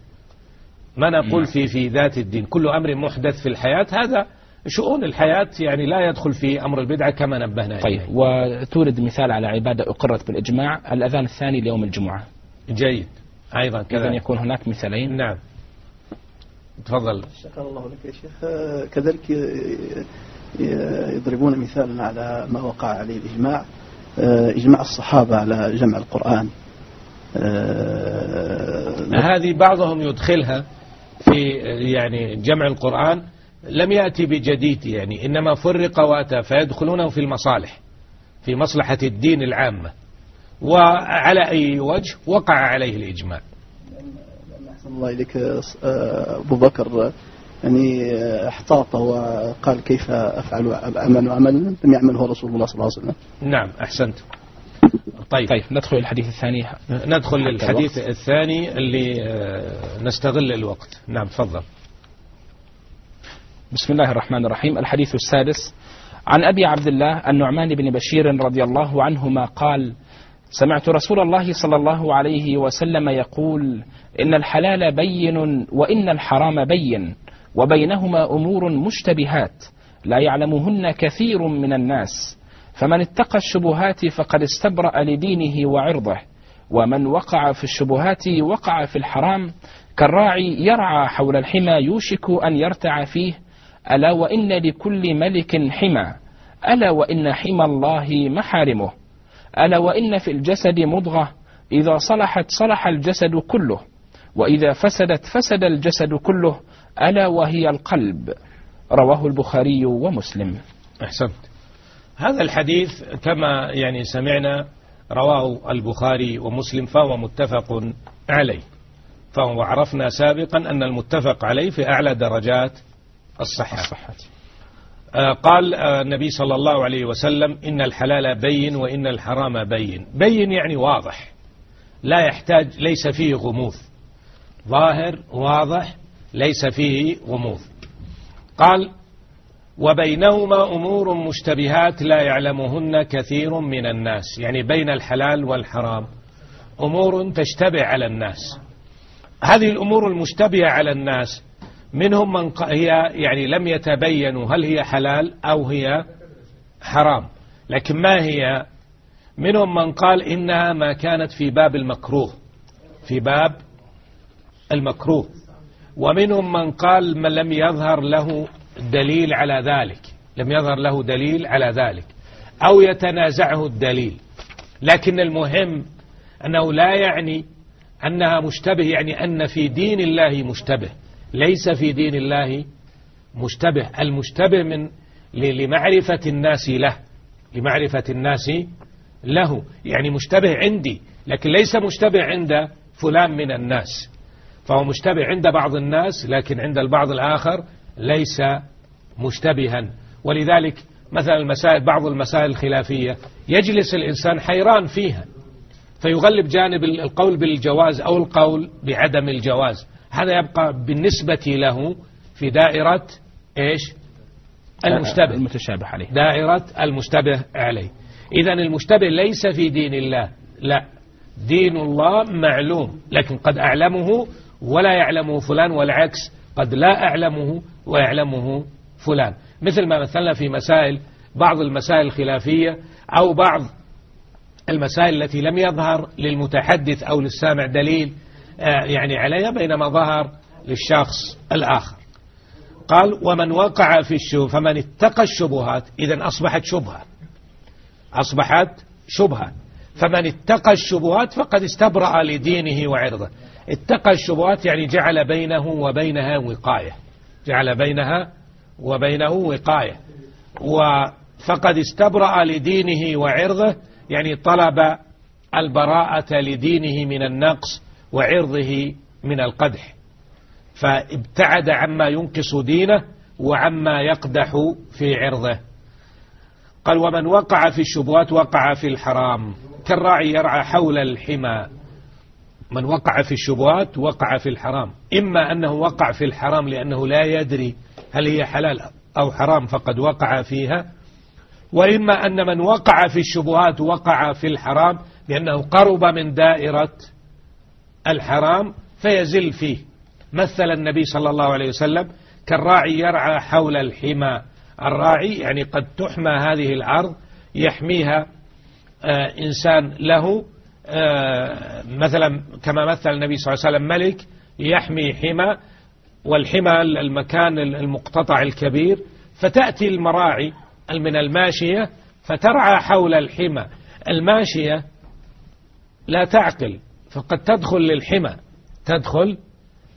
ما نقول في في ذات الدين. كل أمر محدث في الحياة هذا شؤون الحياة يعني لا يدخل في أمر البدعة كما نبهنا طيب إليه. وتورد مثال على عبادة أقرت بالإجماع الأذان الثاني ليوم الجمعة. جيد. أيضا كذا يكون هناك مثالين. نعم. تفضل. شكر الله لك يا شيخ. كذلك يضربون مثالا على ما وقع عليه الإجماع آه، إجماع الصحابة على جمع القرآن. آه، هذه بعضهم يدخلها في يعني جمع القرآن لم يأتي بجديد يعني إنما فرق وأتى فيدخلونه في المصالح في مصلحة الدين العامة وعلى أي وجه وقع عليه الإجماع. أحسن الله إليك آه، أبو بكر. يعني احتاط وقال كيف أفعل أعمل عملا لم يعمله رسول الله صلى الله عليه وسلم. نعم أحسنت. طيب, طيب ندخل الحديث الثاني. ندخل للحديث الوقت. الثاني اللي آه، نستغل الوقت. نعم تفضل. بسم الله الرحمن الرحيم. الحديث السادس. عن أبي عبد الله النعمان بن بشير رضي الله عنهما قال سمعت رسول الله صلى الله عليه وسلم يقول إن الحلال بين وإن الحرام بين. وبينهما أمور مشتبهات لا يعلمهن كثير من الناس. فمن اتقى الشبهات فقد استبرأ لدينه وعرضه ومن وقع في الشبهات وقع في الحرام. كالراعي يرعى حول الحمى يوشك أن يرتع فيه. ألا وإن لكل ملك حمى. ألا وإن حمى الله محارمه. ألا وإن في الجسد مضغة. إذا صلحت صلح الجسد كله وإذا فسدت فسد الجسد كله. ألا وهي القلب. رواه البخاري ومسلم. أحسنت. هذا الحديث كما يعني سمعنا رواه البخاري ومسلم فهو متفق عليه. فهو عرفنا سابقا أن المتفق عليه في أعلى درجات الصحة. آه، قال آه، النبي صلى الله عليه وسلم إن الحلال بين وإن الحرام بين. بين يعني واضح. لا يحتاج ليس فيه غموض. ظاهر واضح ليس فيه غموض. قال وبينهما أمور مشتبهات لا يعلمهن كثير من الناس يعني بين الحلال والحرام أمور تشتبه على الناس. هذه الأمور المشتبهة على الناس منهم من هي يعني لم يتبينوا هل هي حلال أو هي حرام لكن ما هي؟ منهم من قال إنها ما كانت في باب المكروه في باب المكروه. ومنهم من قال من لم يظهر له دليل على ذلك لم يظهر له دليل على ذلك أو يتنازعه الدليل. لكن المهم أنه لا يعني أنها مشتبه يعني أن في دين الله مشتبه ليس في دين الله مشتبه. المشتبه من لمعرفة الناس له لمعرفة الناس له. يعني مشتبه عندي لكن ليس مشتبه عند فلان من الناس. فهو مشتبه عند بعض الناس لكن عند البعض الآخر ليس مشتبها. ولذلك مثلا المسائل بعض المسائل الخلافية يجلس الإنسان حيران فيها فيغلب جانب القول بالجواز أو القول بعدم الجواز. هذا يبقى بالنسبة له في دائرة إيش؟ المشتبه. المتشابه عليه. دائرة المشتبه عليه. إذا المشتبه ليس في دين الله لا. دين الله معلوم لكن قد أعلمه ولا يعلمه فلان والعكس قد لا أعلمه ويعلمه فلان. مثل ما مثلنا في مسائل بعض المسائل الخلافية أو بعض المسائل التي لم يظهر للمتحدث أو للسامع دليل آه، يعني عليها بينما ظهر للشخص الآخر. قال ومن وقع في الشبه فمن اتقى الشبهات إذا أصبحت شبهة. أصبحت شبهة. فمن اتقى الشبهات فقد استبرأ لدينه وعرضه. اتقى الشبهات يعني جعل بينه وبينها وقاية. جعل بينها وبينه وقاية. فقد استبرأ لدينه وعرضه يعني طلب البراءة لدينه من النقص وعرضه من القدح. فابتعد عما ينقص دينه وعما يقدح في عرضه. قال ومن وقع في الشبهات وقع في الحرام كالراعي يرعى حول الحمى. من وقع في الشبهات وقع في الحرام. إما أنه وقع في الحرام لأنه لا يدري هل هي حلال أو حرام فقد وقع فيها وإما أن من وقع في الشبهات وقع في الحرام لأنه قرب من دائرة الحرام فيزل فيه. مثل النبي صلى الله عليه وسلم كالراعي يرعى حول الحمى. الراعي يعني قد تحمى هذه الأرض يحميها آه إنسان له مثلا كما مثل النبي صلى الله عليه وسلم ملك يحمي حمى والحمى المكان المقتطع الكبير فتأتي المراعي من الماشية فترعى حول الحمى. الماشية لا تعقل فقد تدخل للحمى. تدخل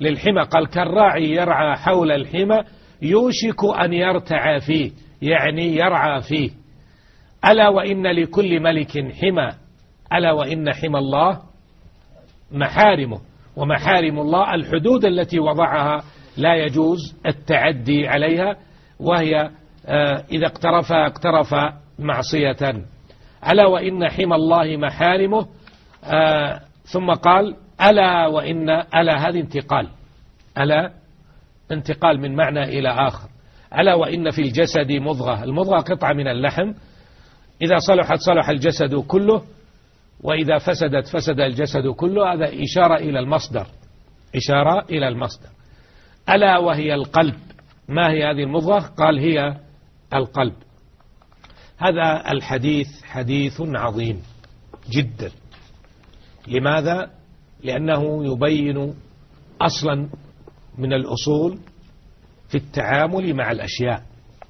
للحمى قال كالراعي يرعى حول الحمى يوشك أن يرتعى فيه يعني يرعى فيه. ألا وإن لكل ملك حمى. ألا وإن حمى الله محارمه. ومحارم الله الحدود التي وضعها لا يجوز التعدي عليها وهي آه، إذا اقترف اقترف معصية. ألا وإن حمى الله محارمه آه، ثم قال ألا وإن ألا هذه انتقال. ألا انتقال من معنى إلى آخر. ألا وإن في الجسد مضغة. المضغة قطعة من اللحم. إذا صلحت صلح الجسد كله. وإذا فسدت فسد الجسد كله هذا إشارة إلى المصدر. إشارة إلى المصدر. ألا وهي القلب؟ ما هي هذه المضغة؟ قال هي القلب. هذا الحديث حديث عظيم جدا. لماذا؟ لأنه يبين أصلا من الأصول في التعامل مع الأشياء.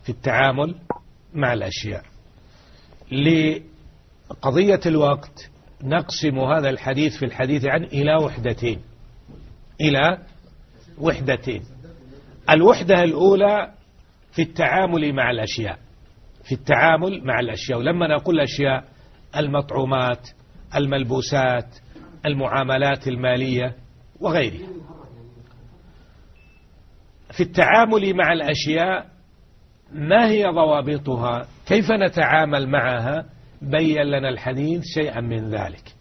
في التعامل مع الأشياء. لقضية الوقت نقسم هذا الحديث في الحديث عن إلى وحدتين. إلى وحدتين. الوحدة الأولى في التعامل مع الأشياء. في التعامل مع الأشياء. ولما نقول الأشياء المطعومات الملبوسات المعاملات المالية وغيرها. في التعامل مع الأشياء ما هي ضوابطها؟ كيف نتعامل معها؟ بين لنا الحديث شيئا من ذلك.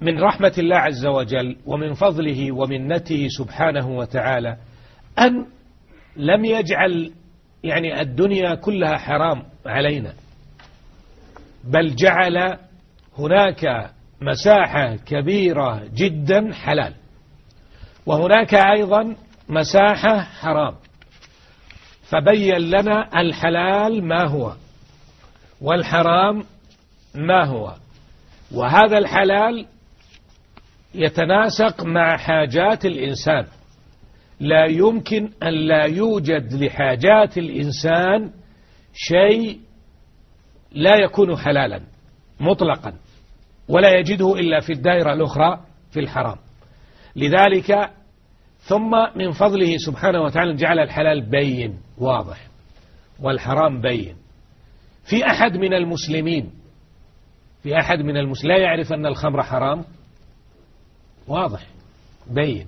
من رحمة الله عز وجل ومن فضله ومنته سبحانه وتعالى أن لم يجعل يعني الدنيا كلها حرام علينا بل جعل هناك مساحة كبيرة جدا حلال وهناك أيضا مساحة حرام فبين لنا الحلال ما هو. والحرام ما هو؟ وهذا الحلال يتناسق مع حاجات الإنسان. لا يمكن أن لا يوجد لحاجات الإنسان شيء لا يكون حلالا مطلقا ولا يجده إلا في الدائرة الأخرى في الحرام. لذلك ثم من فضله سبحانه وتعالى جعل الحلال بين واضح والحرام بين. في أحد من المسلمين في أحد من المسلمين لا يعرف أن الخمر حرام؟ واضح بين.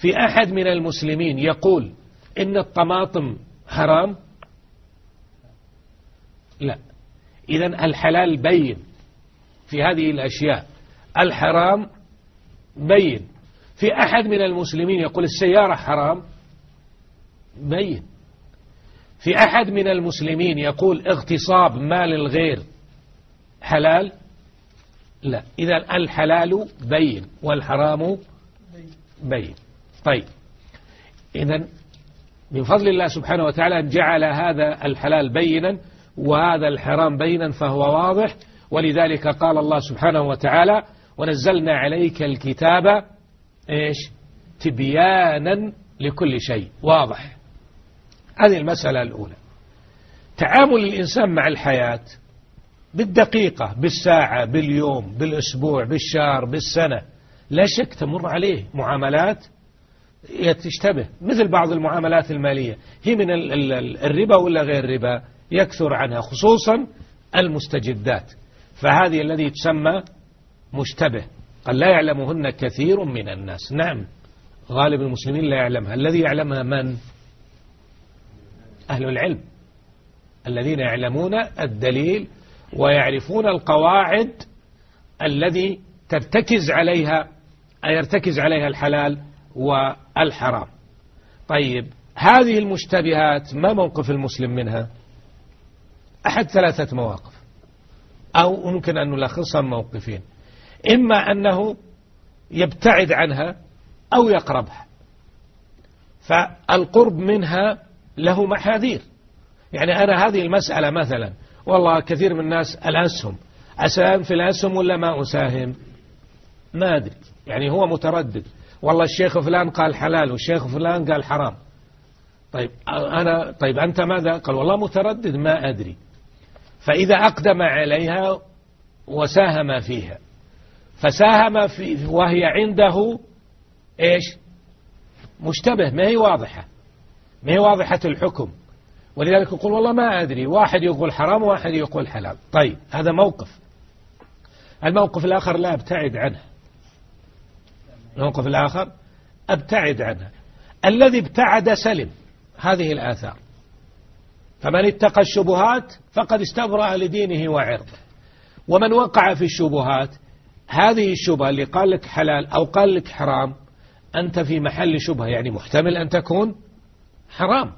في أحد من المسلمين يقول إن الطماطم حرام؟ لا. إذا الحلال بين. في هذه الأشياء الحرام بين. في أحد من المسلمين يقول السيارة حرام؟ بين. في أحد من المسلمين يقول اغتصاب مال الغير حلال؟ لا. إذا الحلال بين والحرام بين. طيب. إذا من فضل الله سبحانه وتعالى جعل هذا الحلال بينا وهذا الحرام بينا فهو واضح. ولذلك قال الله سبحانه وتعالى ونزلنا عليك الكتاب إيش؟ تبيانا لكل شيء. واضح. هذه المسألة الأولى. تعامل الإنسان مع الحياة بالدقيقة بالساعة باليوم بالأسبوع بالشهر بالسنة لا شك تمر عليه معاملات تشتبه مثل بعض المعاملات المالية. هي من الربا ولا غير ربا؟ يكثر عنها خصوصا المستجدات. فهذه الذي تسمى مشتبه. قد لا يعلمهن كثير من الناس. نعم غالب المسلمين لا يعلمها. الذي يعلمها من؟ أهل العلم الذين يعلمون الدليل ويعرفون القواعد الذي ترتكز عليها يرتكز عليها الحلال والحرام. طيب هذه المشتبهات ما موقف المسلم منها؟ أحد ثلاثة مواقف أو ممكن أن نلخصها موقفين. إما أنه يبتعد عنها أو يقربها فالقرب منها له محاذير. يعني أنا هذه المسألة مثلا والله كثير من الناس الأسهم. أساهم في الأسهم ولا ما أساهم؟ ما أدري. يعني هو متردد. والله الشيخ فلان قال حلال والشيخ فلان قال حرام. طيب أنا طيب أنت ماذا؟ قال والله متردد ما أدري. فإذا أقدم عليها وساهم فيها. فساهم في وهي عنده إيش؟ مشتبه ما هي واضحة. ما هي واضحة الحكم؟ ولذلك يقول والله ما أدري واحد يقول حرام وواحد يقول حلال. طيب هذا موقف. الموقف الآخر لا أبتعد عنه. الموقف الآخر أبتعد عنه. الذي ابتعد سلم. هذه الآثار. فمن اتقى الشبهات فقد استبرأ لدينه وعرضه. ومن وقع في الشبهات هذه الشبهة اللي قال لك حلال أو قال لك حرام أنت في محل شبهة يعني محتمل أن تكون حرام.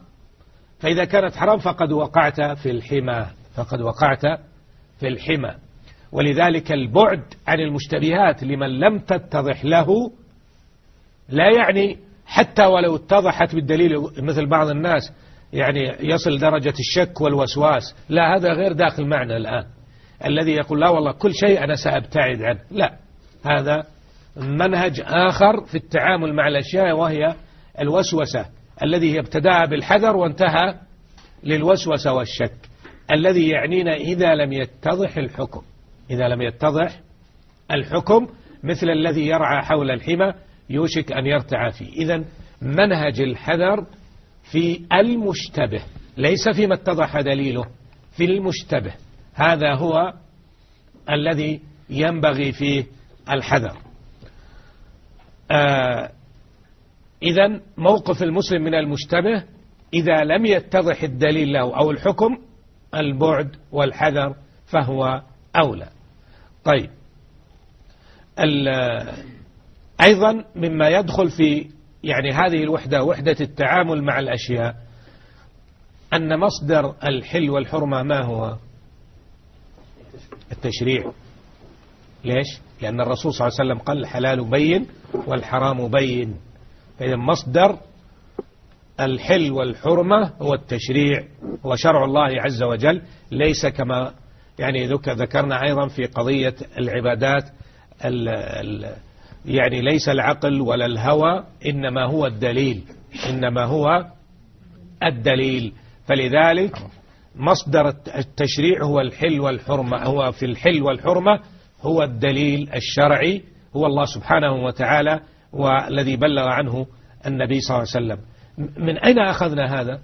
فإذا كانت حرام فقد وقعت في الحمى فقد وقعت في الحمى. ولذلك البعد عن المشتبهات لمن لم تتضح له لا يعني حتى ولو اتضحت بالدليل مثل بعض الناس يعني يصل درجة الشك والوسواس. لا هذا غير داخل معنا الآن. الذي يقول لا والله كل شيء أنا سأبتعد عنه. لا هذا منهج آخر في التعامل مع الأشياء وهي الوسوسة. الذي ابتدأ بالحذر وانتهى للوسوسة والشك. الذي يعنينا إذا لم يتضح الحكم. إذا لم يتضح الحكم مثل الذي يرعى حول الحمى يوشك أن يرتع فيه. إذا منهج الحذر في المشتبه. ليس فيما اتضح دليله في المشتبه. هذا هو الذي ينبغي فيه الحذر. آه إذا موقف المسلم من المشتبه إذا لم يتضح الدليل له أو الحكم البعد والحذر فهو أولى. طيب. أيضا مما يدخل في يعني هذه الوحدة وحدة التعامل مع الأشياء أن مصدر الحل والحرمة ما هو؟ التشريع. ليش؟ لأن الرسول صلى الله عليه وسلم قال الحلال بين والحرام بين. فإذا مصدر الحل والحرمة هو التشريع هو شرع الله عز وجل ليس كما يعني ذكرنا أيضا في قضية العبادات يعني ليس العقل ولا الهوى إنما هو الدليل إنما هو الدليل. فلذلك مصدر التشريع هو الحل والحرمة هو في الحل والحرمة هو الدليل الشرعي هو الله سبحانه وتعالى والذي بلغ عنه النبي صلى الله عليه وسلم. من أين أخذنا هذا؟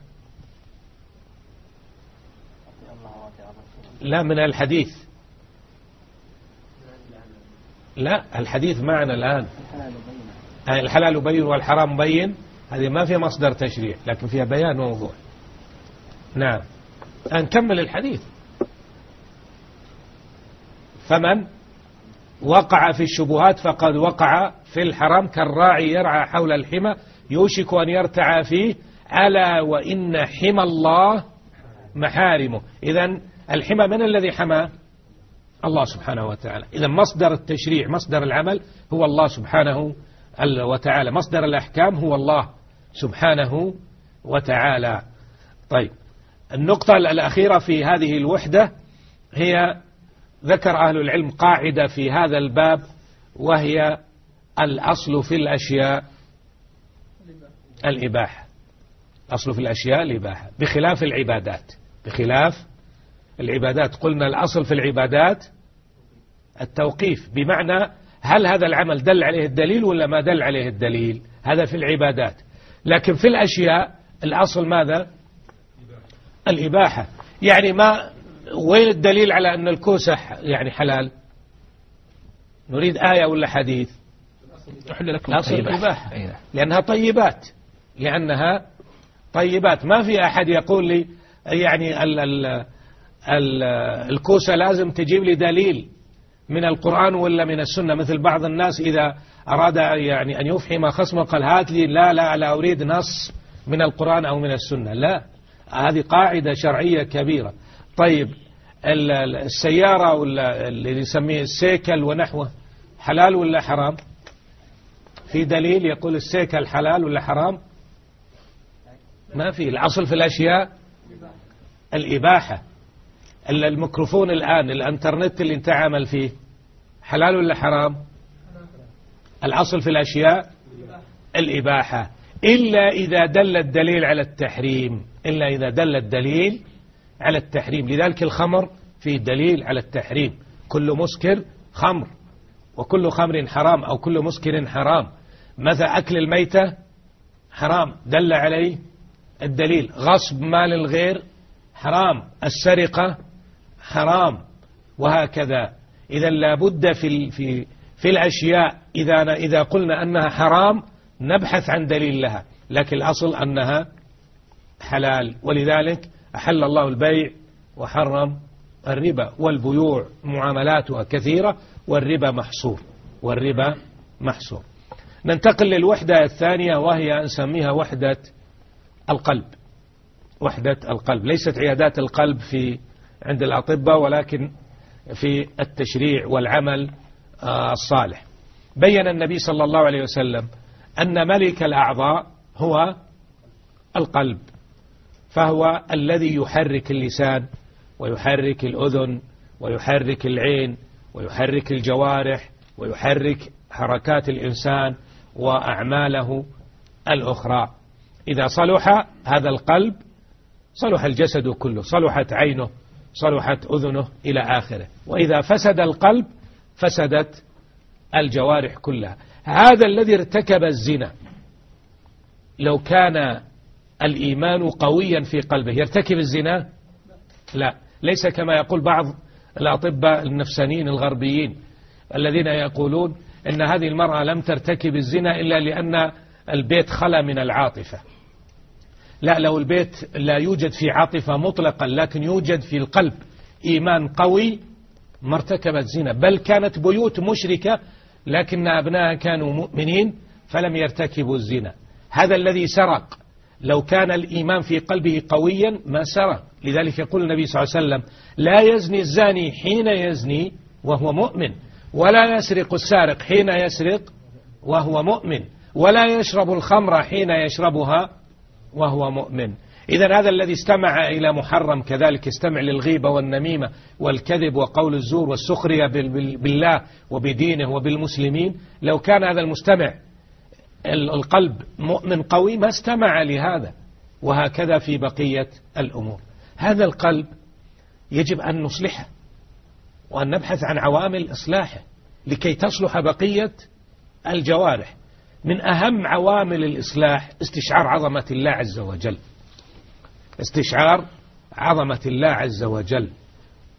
لا من الحديث. لا الحديث معنا الآن. الحلال بين والحرام بين هذه ما فيها مصدر تشريع لكن فيها بيان موضوع نعم. نكمل الحديث. فمن؟ وقع في الشبهات فقد وقع في الحرام كالراعي يرعى حول الحمى يوشك أن يرتعى فيه ألا وإن حمى الله محارمه. إذا الحمى من الذي حمى؟ الله سبحانه وتعالى. إذا مصدر التشريع مصدر العمل هو الله سبحانه وتعالى. مصدر الأحكام هو الله سبحانه وتعالى. طيب النقطة الأخيرة في هذه الوحدة هي ذكر أهل العلم قاعدة في هذا الباب وهي الأصل في الأشياء الإباحة. أصل في الأشياء الإباحة بخلاف العبادات. بخلاف العبادات. قلنا الأصل في العبادات التوقيف. بمعنى هل هذا العمل دل عليه الدليل ولا ما دل عليه الدليل؟ هذا في العبادات. لكن في الأشياء الأصل ماذا؟ الإباحة. يعني ما وين الدليل على أن الكوسة يعني حلال؟ نريد آية ولا حديث؟ أحل لكم الطيبات. الإباحة نعم. لأنها طيبات. لأنها طيبات. ما في أحد يقول لي يعني ال ال ال الكوسة لازم تجيب لي دليل من القرآن ولا من السنة. مثل بعض الناس إذا أراد يعني أن يفحم خصمه قال هات لي لا لا لا أريد نص من القرآن أو من السنة. لا. هذه قاعدة شرعية كبيرة. طيب السيارة ولا اللي يسميه السيكل ونحوه حلال ولا حرام؟ في دليل يقول السيكل حلال ولا حرام؟ ما في. الأصل في الأشياء الإباحة. ال- الميكروفون الآن الإنترنت اللي أنت عامل فيه حلال ولا حرام؟ الأصل في الأشياء الإباحة. إلا إذا دل الدليل على التحريم. إلا إذا دل الدليل على التحريم. لذلك الخمر فيه دليل على التحريم. كل مسكر خمر وكل خمر حرام أو كل مسكر حرام. مثل أكل الميتة؟ حرام. دل عليه الدليل. غصب مال الغير حرام. السرقة حرام. وهكذا. إذا لابد في في في الأشياء. إذا إذا قلنا أنها حرام نبحث عن دليل لها. لكن الأصل أنها حلال. ولذلك أحل الله البيع وحرم الربا والبيوع معاملاتها كثيرة والربا محصور والربا محصور. ننتقل للوحدة الثانية وهي نسميها وحدة القلب. وحدة القلب. ليست عيادات القلب في عند الأطباء ولكن في التشريع والعمل آه، الصالح. بين النبي صلى الله عليه وسلم أن ملك الأعضاء هو القلب. فهو الذي يحرك اللسان ويحرك الأذن ويحرك العين ويحرك الجوارح ويحرك حركات الإنسان وأعماله الأخرى. إذا صلح هذا القلب صلح الجسد كله صلحت عينه صلحت أذنه إلى آخره. وإذا فسد القلب فسدت الجوارح كلها. هذا الذي ارتكب الزنا لو كان الإيمان قويا في قلبه. يرتكب الزنا؟ لا. ليس كما يقول بعض الأطباء النفسانيين الغربيين الذين يقولون أن هذه المرأة لم ترتكب الزنا إلا لأن البيت خلا من العاطفة. لا لو البيت لا يوجد في عاطفة مطلقا لكن يوجد في القلب إيمان قوي ما ارتكبت زنا. بل كانت بيوت مشركة لكن أبنائها كانوا مؤمنين فلم يرتكبوا الزنا. هذا الذي سرق لو كان الإيمان في قلبه قويا ما سرق لذلك يقول النبي صلى الله عليه وسلم لا يزني الزاني حين يزني وهو مؤمن ولا يسرق السارق حين يسرق وهو مؤمن ولا يشرب الخمر حين يشربها وهو مؤمن. إذا هذا الذي استمع إلى محرم كذلك يستمع للغيبة والنميمة والكذب وقول الزور والسخرية بالله وبدينه وبالمسلمين. لو كان هذا المستمع القلب مؤمن قوي ما استمع لهذا وهكذا في بقية الأمور. هذا القلب يجب أن نصلحه وأن نبحث عن عوامل إصلاحه لكي تصلح بقية الجوارح. من أهم عوامل الإصلاح استشعار عظمة الله عز وجل. استشعار عظمة الله عز وجل.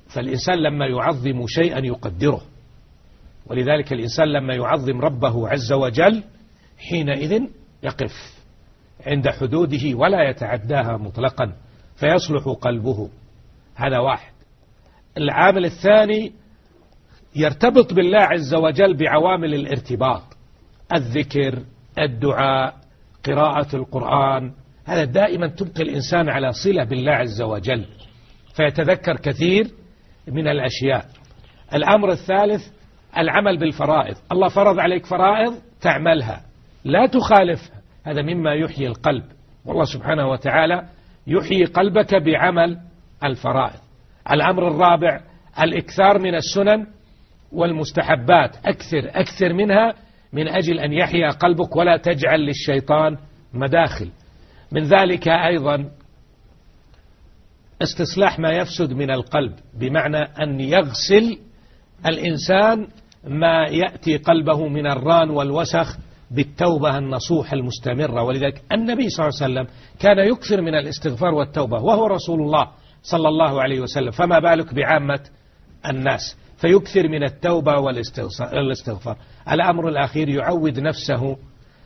فالإنسان لما يعظم شيئا يقدره. ولذلك الإنسان لما يعظم ربه عز وجل حينئذ يقف عند حدوده ولا يتعداها مطلقا فيصلح قلبه. هذا واحد. العامل الثاني يرتبط بالله عز وجل بعوامل الارتباط. الذكر الدعاء قراءة القرآن. هذا دائما تبقي الإنسان على صلة بالله عز وجل. فيتذكر كثير من الأشياء. الأمر الثالث العمل بالفرائض. الله فرض عليك فرائض تعملها. لا تخالفها هذا مما يحيي القلب. والله سبحانه وتعالى يحيي قلبك بعمل الفرائض. الأمر الرابع الإكثار من السنن والمستحبات. أكثر أكثر منها من أجل أن يحيا قلبك ولا تجعل للشيطان مداخل. من ذلك أيضا استصلاح ما يفسد من القلب بمعنى أن يغسل الإنسان ما يأتي قلبه من الران والوسخ بالتوبة النصوح المستمرة. ولذلك النبي صلى الله عليه وسلم كان يكثر من الاستغفار والتوبة وهو رسول الله صلى الله عليه وسلم. فما بالك بعامة الناس؟ فيكثر من التوبة والاستغفار الأمر الأخير يعود نفسه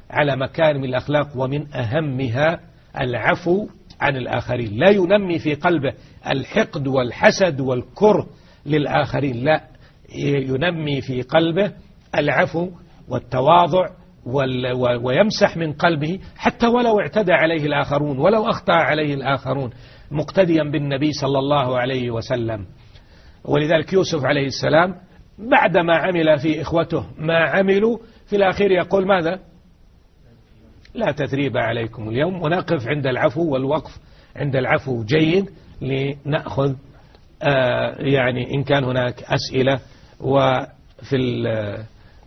على مكارم الأخلاق ومن أهمها العفو عن الآخرين. لا ينمي في قلبه الحقد والحسد والكره للآخرين. لا ينمي في قلبه العفو والتواضع ويمسح من قلبه حتى ولو اعتدى عليه الآخرون ولو أخطأ عليه الآخرون مقتديا بالنبي صلى الله عليه وسلم. ولذلك يوسف عليه السلام بعدما عمل في إخوته ما عملوا في الأخير يقول ماذا؟ لا تثريب عليكم اليوم ونقف عند العفو والوقف عند العفو جيد لنأخذ آه يعني إن كان هناك أسئلة وفي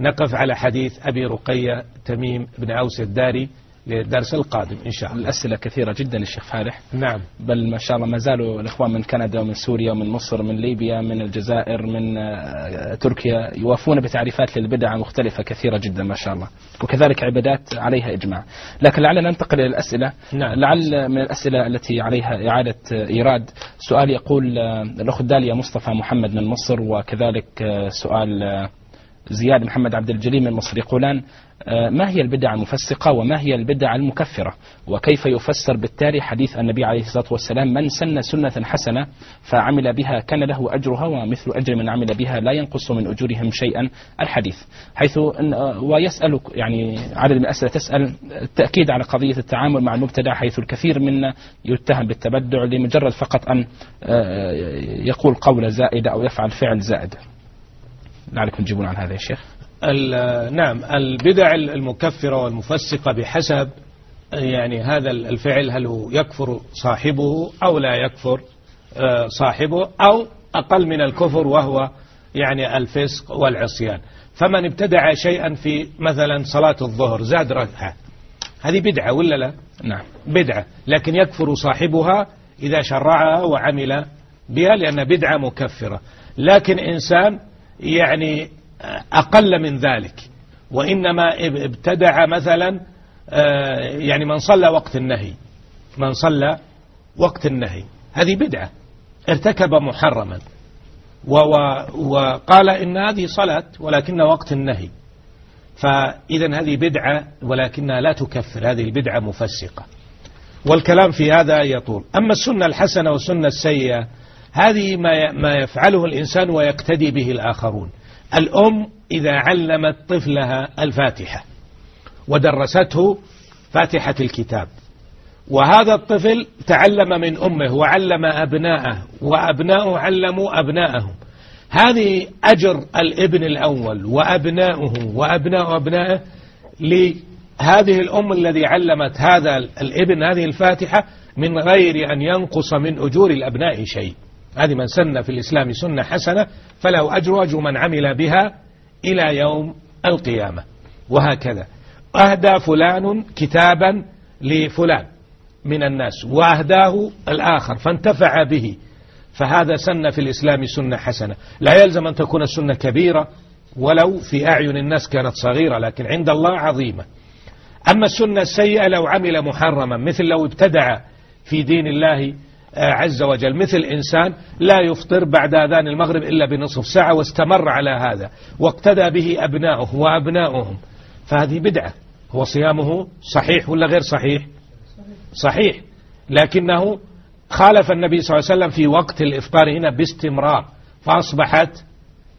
نقف على حديث أبي رقية تميم بن أوس الداري للدرس القادم إن شاء الله. الأسئلة كثيرة جدا للشيخ فالح نعم. بل ما شاء الله ما زالوا الإخوان من كندا ومن سوريا ومن مصر من ليبيا من الجزائر من آه، تركيا يوافون بتعريفات للبدع مختلفة كثيرة جدا ما شاء الله. وكذلك عبادات عليها إجماع. لكن لعلنا ننتقل إلى الأسئلة. نعم. لعل من الأسئلة التي عليها إعادة إيراد. سؤال يقول آه، الأخت داليا مصطفى محمد من مصر وكذلك آه، سؤال زياد محمد عبد الجليل من مصر يقولان آه، ما هي البدع المفسقة وما هي البدع المكفرة؟ وكيف يفسر بالتالي حديث النبي عليه الصلاة والسلام من سن سنة حسنة فعمل بها كان له أجرها ومثل أجر من عمل بها لا ينقص من أجورهم شيئا. الحديث حيث آه، ويسأل يعني عدد من الأسئلة تسأل التأكيد على قضية التعامل مع المبتدع حيث الكثير منا يتهم بالتبدع لمجرد فقط أن آه، يقول قول زائدة أو يفعل فعل زائد. لعلكم تجيبون عن هذا يا شيخ. نعم البدع المكفرة والمفسقة بحسب يعني هذا الفعل هل هو يكفر صاحبه أو لا يكفر آه، صاحبه أو أقل من الكفر وهو يعني الفسق والعصيان. فمن ابتدع شيئا في مثلا صلاة الظهر زاد ركعة هذه بدعة ولا لا؟ نعم. بدعة. لكن يكفر صاحبها إذا شرعها وعمل بها لأن بدعة مكفرة. لكن إنسان يعني أقل من ذلك وإنما ابتدع مثلا آه، يعني من صلى وقت النهي من صلى وقت النهي. هذه بدعة ارتكب محرما. وقال إن هذه صلاة ولكن وقت النهي. فإذا هذه بدعة ولكنها لا تكفر هذه البدعة مفسقة. والكلام في هذا يطول. أما السنة الحسنة والسنة السيئة هذه ما يفعله الإنسان ويقتدي به الآخرون. الأم إذا علمت طفلها الفاتحة ودرسته فاتحة الكتاب. وهذا الطفل تعلم من أمه وعلم أبناءه وأبناءه علموا أبناءهم. هذه أجر الابن الأول وأبناؤه وأبناء أبنائه لهذه الأم الذي علمت هذا الابن هذه الفاتحة من غير أن ينقص من أجور الأبناء شيء. هذه من سن في الإسلام سنة حسنة فله أجر أجر من عمل بها إلى يوم القيامة. وهكذا. أهدى فلان كتابا لفلان من الناس وأهداه الآخر فانتفع به. فهذا سن في الإسلام سنة حسنة. لا يلزم أن تكون السنة كبيرة ولو في أعين الناس كانت صغيرة لكن عند الله عظيمة. أما السنة السيئة لو عمل محرما مثل لو ابتدع في دين الله عز وجل. مثل إنسان لا يفطر بعد أذان المغرب إلا بنصف ساعة واستمر على هذا واقتدى به أبناؤه وأبناؤهم. فهذه بدعة. هو صيامه صحيح ولا غير صحيح؟ صحيح. لكنه خالف النبي صلى الله عليه وسلم في وقت الإفطار هنا باستمرار فأصبحت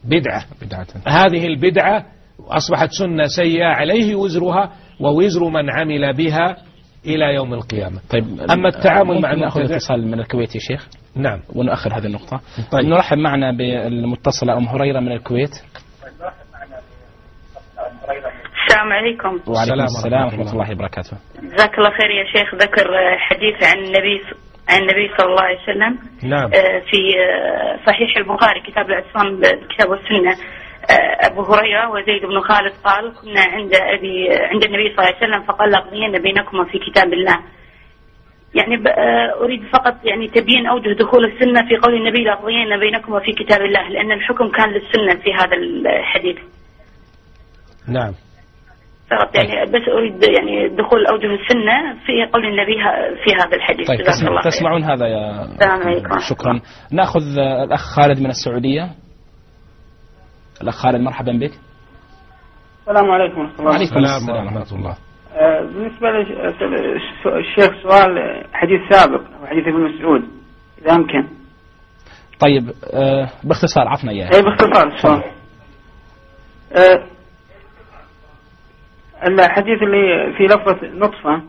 بدعة. بدعة. هذه البدعة أصبحت سنة سيئة عليه وزرها ووزر من عمل بها إلى يوم القيامة. طيب أما التعامل مع المبتدع اتصال من الكويت يا شيخ؟ نعم. ونؤخر هذه النقطة. طيب. نرحب معنا بالمتصلة أم هريرة من الكويت. السلام عليكم. وعليكم السلام السلام ورحمة الله وبركاته. جزاك الله خير يا شيخ. ذكر حديث عن النبي عن النبي صلى الله عليه وسلم نعم. آه، في آه، صحيح البخاري كتاب الاعتصام بالكتاب والسنة آه، أبو هريرة وزيد بن خالد قال كنا عند أبي عند النبي صلى الله عليه وسلم فقال لاقضين بينكما في كتاب الله. يعني آه، أريد فقط يعني تبيين أوجه دخول السنة في قول النبي لاقضين بينكما في كتاب الله لأن الحكم كان للسنة في هذا الحديث. نعم فقط يعني بس أريد يعني دخول أوجه السنة في قول النبي في هذا الحديث طيب الله تسمع خير. تسمعون هذا يا. شكرا نأخذ آه، الأخ خالد من السعودية الأخ خالد مرحبا بك. السلام عليكم ورحمة الله. وعليكم السلام ورحمة الله. آه، بالنسبة للشيخ سؤال حديث سابق حديث ابن مسعود إذا أمكن طيب آه، باختصار عطنا إياه. أي باختصار السؤال آه، الحديث اللي في لفظة نطفة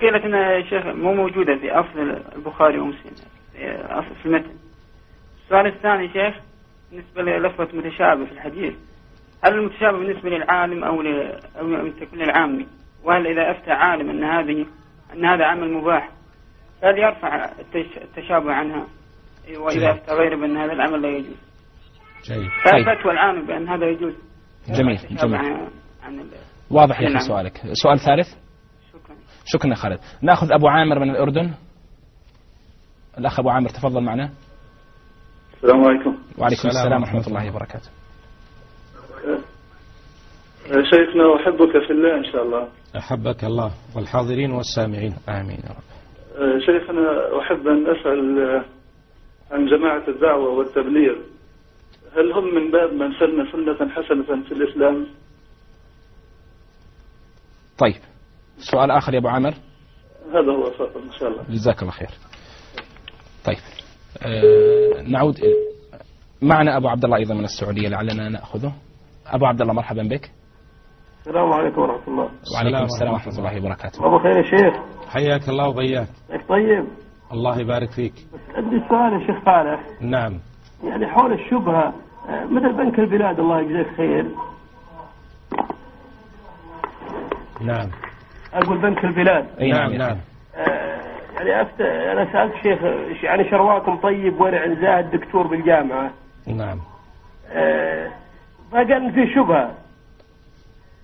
قيلت إنها يا شيخ مو موجودة في أصل البخاري ومسلم أصل في المتن. السؤال الثاني يا شيخ بالنسبة للفظة متشابه في الحديث. هل المتشابه بالنسبة للعالم أو ل... أو من تكون العامي وهل إذا أفتى عالم أن هذه أن هذا عمل مباح؟ هل يرفع التش... التشابه عنها؟ وإذا جيد. أفتى غيره بأن هذا العمل لا يجوز. جيد طيب. ففتوى العام بأن هذا يجوز. جميل جميل. عن... عن. واضح يا أخي نعم. سؤالك. سؤال ثالث؟ شكرا. شكرا خالد. نأخذ أبو عامر من الأردن. الأخ أبو عامر تفضل معنا. السلام عليكم. وعليكم السلام السلام ورحمة الله وبركاته. آه، شيخنا أحبك في الله إن شاء الله. أحبك الله والحاضرين والسامعين. آمين يا رب. آه، شيخنا أحب أن أسأل آه، عن جماعة الدعوة والتبليغ. هل هم من باب من سن سنة حسنة في الإسلام؟ طيب سؤال آخر يا أبو عامر. هذا هو فقط إن شاء الله. جزاك الله خير. طيب نعود إلى- معنا أبو عبد الله أيضا من السعودية لعلنا نأخذه. أبو عبد الله مرحبا بك. السلام عليكم ورحمة الله. وعليكم السلام ورحمة الله. وبركاته أبو خير يا شيخ. حياك الله وبياك كيف طيب؟ الله يبارك فيك. عندي سؤال يا شيخ صالح. نعم. يعني حول الشبهة آه، مثل بنك البلاد الله يجزيك خير؟ نعم. أقول بنك البلاد. أي نعم. نعم. آه، يعني أفت... أنا سألت شيخ آه، يعني شرواكم طيب ورع زاهد دكتور بالجامعة. نعم. آه، فقال إن في شبهة.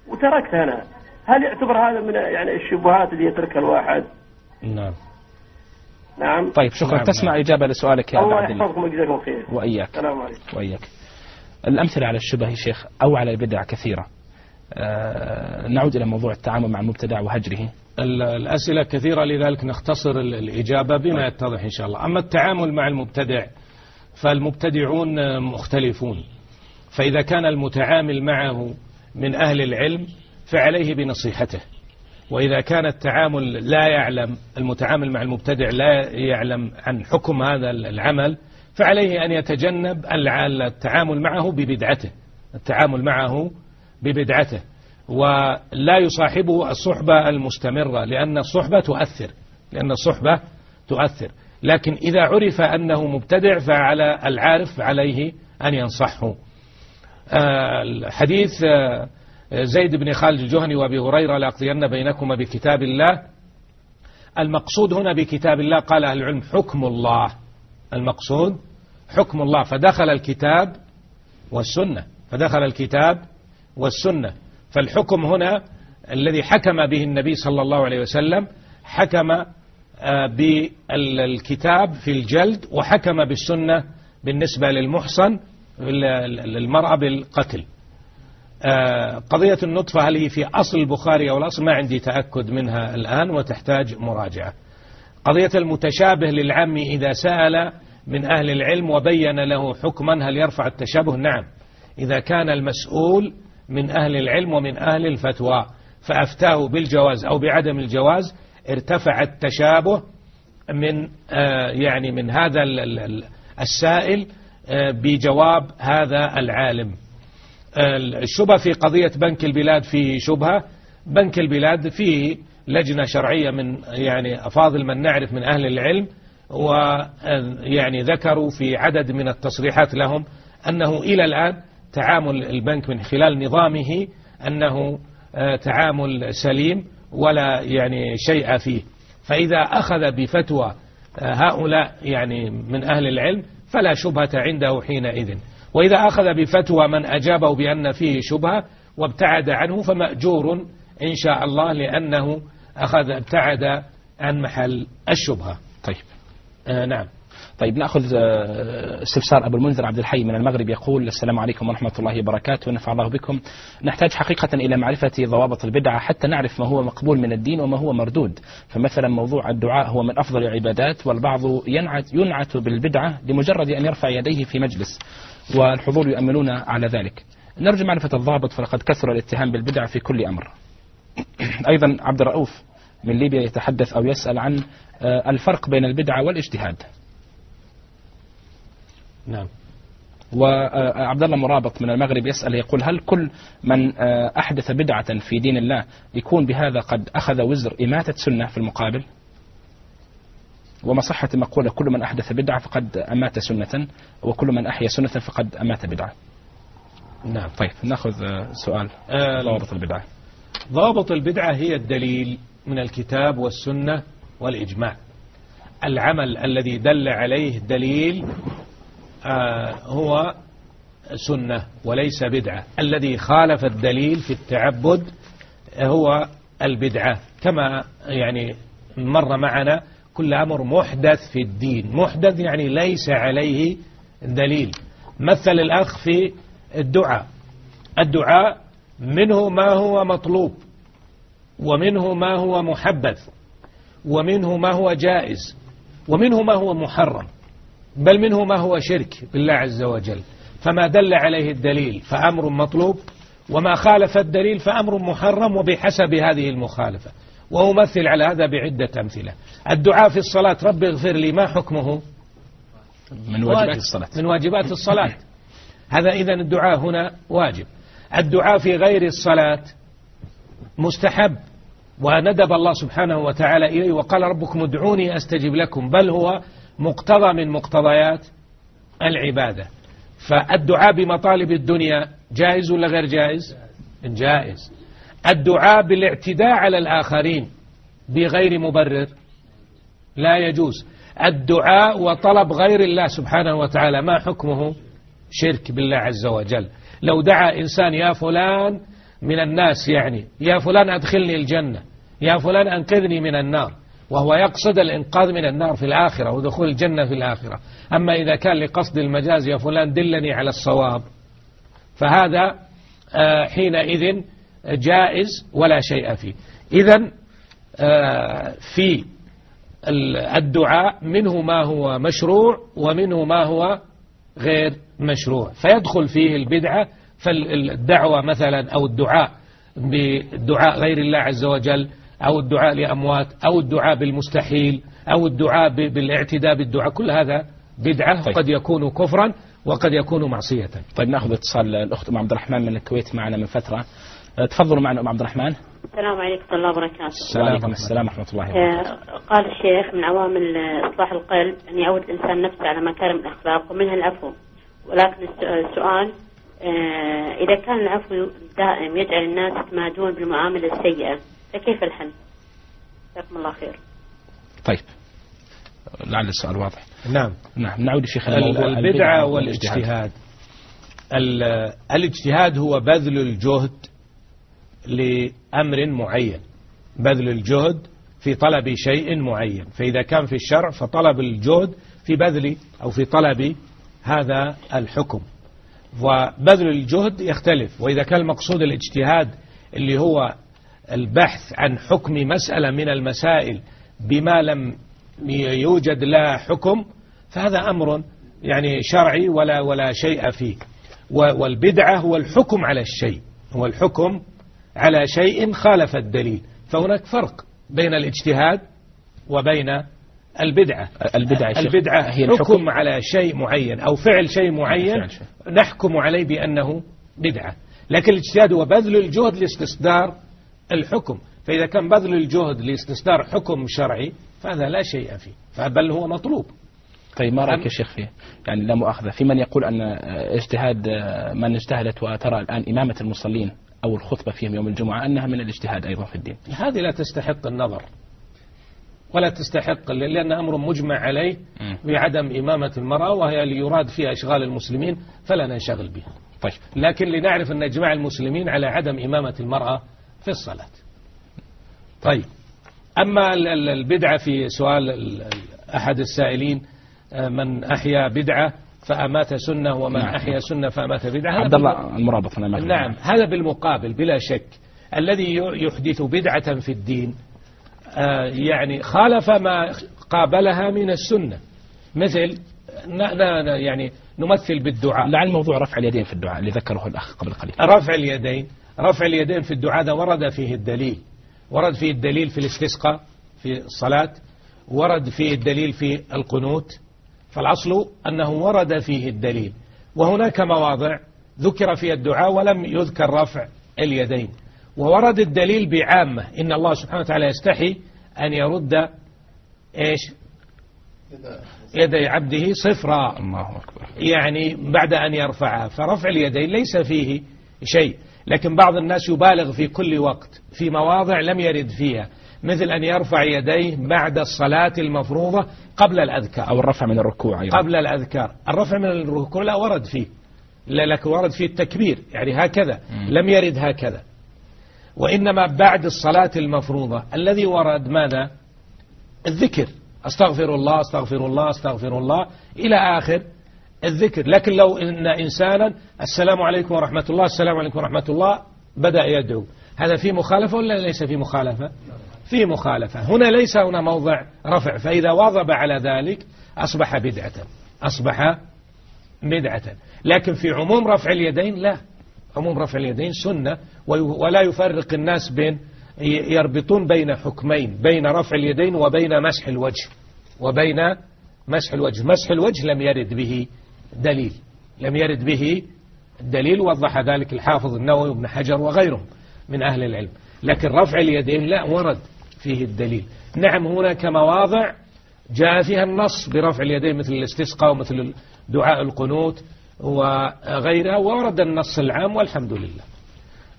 وتركتها أنا. هل يعتبر هذا من يعني الشبهات اللي يتركها الواحد؟ نعم. نعم. طيب شكرا. نعم، تسمع نعم. إجابة لسؤالك يا أبو الله عبد الله يحفظكم ويجزاكم خير. وإياك. السلام عليكم. وإياك. الأمثلة على الشبه يا شيخ أو على البدع كثيرة. آه نعود إلى موضوع التعامل مع المبتدع وهجره. الأسئلة كثيرة لذلك نختصر ال- الإجابة بما يتضح إن شاء الله. أما التعامل مع المبتدع فالمبتدعون مختلفون. فإذا كان المتعامل معه من أهل العلم فعليه بنصيحته. وإذا كان التعامل لا يعلم المتعامل مع المبتدع لا يعلم عن حكم هذا العمل فعليه أن يتجنب التعامل معه ببدعته. التعامل معه ببدعته. ولا يصاحبه الصحبة المستمرة لأن الصحبة تؤثر لأن الصحبة تؤثر. لكن إذا عرف أنه مبتدع فعلى العارف عليه أن ينصحه. آه، الحديث آه، زيد بن خالد الجهني وأبي هريرة لأقضين بينكما بكتاب الله. المقصود هنا بكتاب الله قال أهل العلم حكم الله. المقصود حكم الله. فدخل الكتاب والسنة. فدخل الكتاب والسنة. فالحكم هنا الذي حكم به النبي صلى الله عليه وسلم حكم آه، بالكتاب في الجلد وحكم بالسنة بالنسبة للمحصن للمرأة بالقتل. آه، قضية النطفة هل هي في أصل البخاري أو الأصل ما عندي تأكد منها الآن وتحتاج مراجعة. قضية المتشابه للعم إذا سأل من أهل العلم وبين له حكما هل يرفع التشابه؟ نعم. إذا كان المسؤول من أهل العلم ومن أهل الفتوى فأفتاه بالجواز أو بعدم الجواز ارتفع التشابه من آه، يعني من هذا السائل آه، بجواب هذا العالم. الشبهة في قضية بنك البلاد فيه شبهة. بنك البلاد فيه لجنة شرعية من يعني أفاضل من نعرف من أهل العلم ويعني ذكروا في عدد من التصريحات لهم أنه إلى الآن تعامل البنك من خلال نظامه أنه آه، تعامل سليم ولا يعني شيء فيه. فإذا أخذ بفتوى آه، هؤلاء يعني من أهل العلم فلا شبهة عنده حينئذ. وإذا أخذ بفتوى من أجابه بأن فيه شبهة وابتعد عنه فمأجور إن شاء الله لأنه أخذ ابتعد عن محل الشبهة. طيب. آه نعم. طيب نأخذ آه، استفسار أبو المنذر عبد الحي من المغرب يقول السلام عليكم ورحمة الله وبركاته ونفع الله بكم. نحتاج حقيقة إلى معرفة ضوابط البدعة حتى نعرف ما هو مقبول من الدين وما هو مردود. فمثلا موضوع الدعاء هو من أفضل العبادات والبعض ينعت ينعت بالبدعة لمجرد أن يرفع يديه في مجلس والحضور يؤمنون على ذلك. نرجو معرفة الضابط فلقد كثر الاتهام بالبدعة في كل أمر. [coughs] أيضا عبد الرؤوف من ليبيا يتحدث أو يسأل عن آه، الفرق بين البدعة والاجتهاد. نعم. وعبد الله مرابط من المغرب يسأل يقول هل كل من آه، أحدث بدعة في دين الله يكون بهذا قد أخذ وزر إماتة سنة في المقابل؟ وما صحة مقولة كل من أحدث بدعة فقد أمات سنة وكل من أحيا سنة فقد أمات بدعة؟ نعم. طيب نأخذ آه، سؤال. آه، ضوابط البدعة. ضوابط البدعة هي الدليل من الكتاب والسنة والإجماع. العمل الذي دل عليه دليل هو سنة وليس بدعة. الذي خالف الدليل في التعبد هو البدعة. كما يعني مر معنا كل أمر محدث في الدين. محدث يعني ليس عليه دليل. مثل الأخ في الدعاء. الدعاء منه ما هو مطلوب ومنه ما هو محبذ ومنه ما هو جائز ومنه ما هو محرم. بل منه ما هو شرك بالله عز وجل. فما دل عليه الدليل فأمر مطلوب وما خالف الدليل فأمر محرم وبحسب هذه المخالفة. وأمثل على هذا بعدة أمثلة. الدعاء في الصلاة رب اغفر لي ما حكمه؟ من واجبات الصلاة. من واجبات الصلاة. هذا إذا الدعاء هنا واجب. الدعاء في غير الصلاة مستحب وندب الله سبحانه وتعالى إليه وقال ربكم ادعوني أستجب لكم بل هو مقتضى من مقتضيات العبادة. فالدعاء بمطالب الدنيا جائز ولا غير جائز؟ جائز. الدعاء بالاعتداء على الآخرين بغير مبرر لا يجوز. الدعاء وطلب غير الله سبحانه وتعالى ما حكمه؟ شرك بالله عز وجل. لو دعا إنسان يا فلان من الناس يعني يا فلان أدخلني الجنة يا فلان أنقذني من النار وهو يقصد الإنقاذ من النار في الآخرة ودخول الجنة في الآخرة. أما إذا كان لقصد المجاز يا فلان دلني على الصواب. فهذا آه، حينئذ جائز ولا شيء فيه. إذا آه، في الدعاء منه ما هو مشروع ومنه ما هو غير مشروع. فيدخل فيه البدعة فالدعوة مثلا أو الدعاء بدعاء غير الله عز وجل أو الدعاء لأموات أو الدعاء بالمستحيل أو الدعاء بالاعتداء بالدعاء. كل هذا بدعة طيب. قد يكون كفرا وقد يكون معصية. طيب نأخذ اتصال الأخت أم عبد الرحمن من الكويت معنا من فترة. أه، تفضلوا معنا أم عبد الرحمن. السلام عليكم ورحمة الله وبركاته. السلام السلام ورحمة الله وبركاته قال الشيخ من عوامل إصلاح القلب أن يعود الإنسان نفسه على مكارم الأخلاق ومنها العفو. ولكن السؤال أه، إذا كان العفو دائم يجعل الناس يتمادون بالمعاملة السيئة فكيف الحل؟ جزاكم الله خير. طيب. لعل السؤال واضح. نعم. نعم نعود يا شيخ البدعة والاجتهاد. ال- الاجتهاد هو بذل الجهد لأمر معين. بذل الجهد في طلب شيء معين. فإذا كان في الشرع فطلب الجهد في بذل أو في طلب هذا الحكم. وبذل الجهد يختلف. وإذا كان المقصود الاجتهاد اللي هو البحث عن حكم مسألة من المسائل بما لم يوجد لا حكم فهذا أمر يعني شرعي ولا ولا شيء فيه والبدعة هو الحكم على الشيء هو الحكم على شيء خالف الدليل فهناك فرق بين الاجتهاد وبين البدعة البدعة. البدعة هي حكم الحكم على شيء معين أو فعل شيء معين. نحكم عليه بأنه بدعة لكن الاجتهاد هو بذل الجهد لاستصدار الحكم. فإذا كان بذل الجهد لاستصدار حكم شرعي فهذا لا شيء فيه. بل هو مطلوب. طيب ما رأيك يا شيخ فيه يعني لا مؤاخذة في من يقول أن اجتهاد من اجتهدت وترى الآن إمامة المصلين أو الخطبة فيهم يوم الجمعة أنها من الاجتهاد أيضا في الدين؟ هذه لا تستحق النظر. ولا تستحق لأن أمر مجمع عليه بعدم إمامة المرأة وهي اللي يراد فيها إشغال المسلمين فلا ننشغل بها. طيب. لكن لنعرف أن إجماع المسلمين على عدم إمامة المرأة في الصلاة. طيب. أما ال- ال- البدعة في سؤال ال- ال- أحد السائلين آه، من أحيا بدعة فأمات سنة ومن نعم. أحيا سنة فأمات بدعة عبد الله المرابط. نعم. هذا بالمقابل بلا شك. الذي يحدث بدعة في الدين آه، يعني خالف ما قابلها من السنة. مثل ن- ن- ن- يعني نمثل بالدعاء. لعل موضوع رفع اليدين في الدعاء اللي ذكره الأخ قبل قليل. رفع اليدين. رفع اليدين في الدعاء هذا ورد فيه الدليل. ورد فيه الدليل في الاستسقاء في الصلاة. ورد فيه الدليل في القنوت. فالأصل أنه ورد فيه الدليل. وهناك مواضع ذكر فيها الدعاء ولم يذكر رفع اليدين. وورد الدليل بعامة. إن الله سبحانه وتعالى يستحي أن يرد إيش؟ يدي عبده صفرا. الله أكبر. يعني بعد أن يرفعها. فرفع اليدين ليس فيه شيء. لكن بعض الناس يبالغ في كل وقت في مواضع لم يرد فيها مثل أن يرفع يديه بعد الصلاة المفروضة قبل الأذكار. أو الرفع من الركوع أيضا. قبل الأذكار. الرفع من الركوع لا ورد فيه لا لكن ورد فيه التكبير يعني هكذا لم يرد هكذا. وإنما بعد الصلاة المفروضة الذي ورد ماذا؟ الذكر. أستغفر الله أستغفر الله أستغفر الله إلى آخر الذكر. لكن لو إن إنسانا السلام عليكم ورحمة الله السلام عليكم ورحمة الله بدأ يدعو. هذا في مخالفة ولا ليس في مخالفة؟ في مخالفة. هنا ليس هنا موضع رفع. فإذا واظب على ذلك أصبح بدعة. أصبح بدعة. لكن في عموم رفع اليدين لا. عموم رفع اليدين سنة ولا يفرق الناس بين يربطون بين حكمين بين رفع اليدين وبين مسح الوجه. وبين مسح الوجه. مسح الوجه لم يرد به دليل. لم يرد به دليل وضح ذلك الحافظ النووي وابن حجر وغيرهم من أهل العلم. لكن رفع اليدين لا ورد فيه الدليل. نعم هناك مواضع جاء فيها النص برفع اليدين مثل الاستسقاء ومثل دعاء القنوت وغيرها وورد النص العام والحمد لله.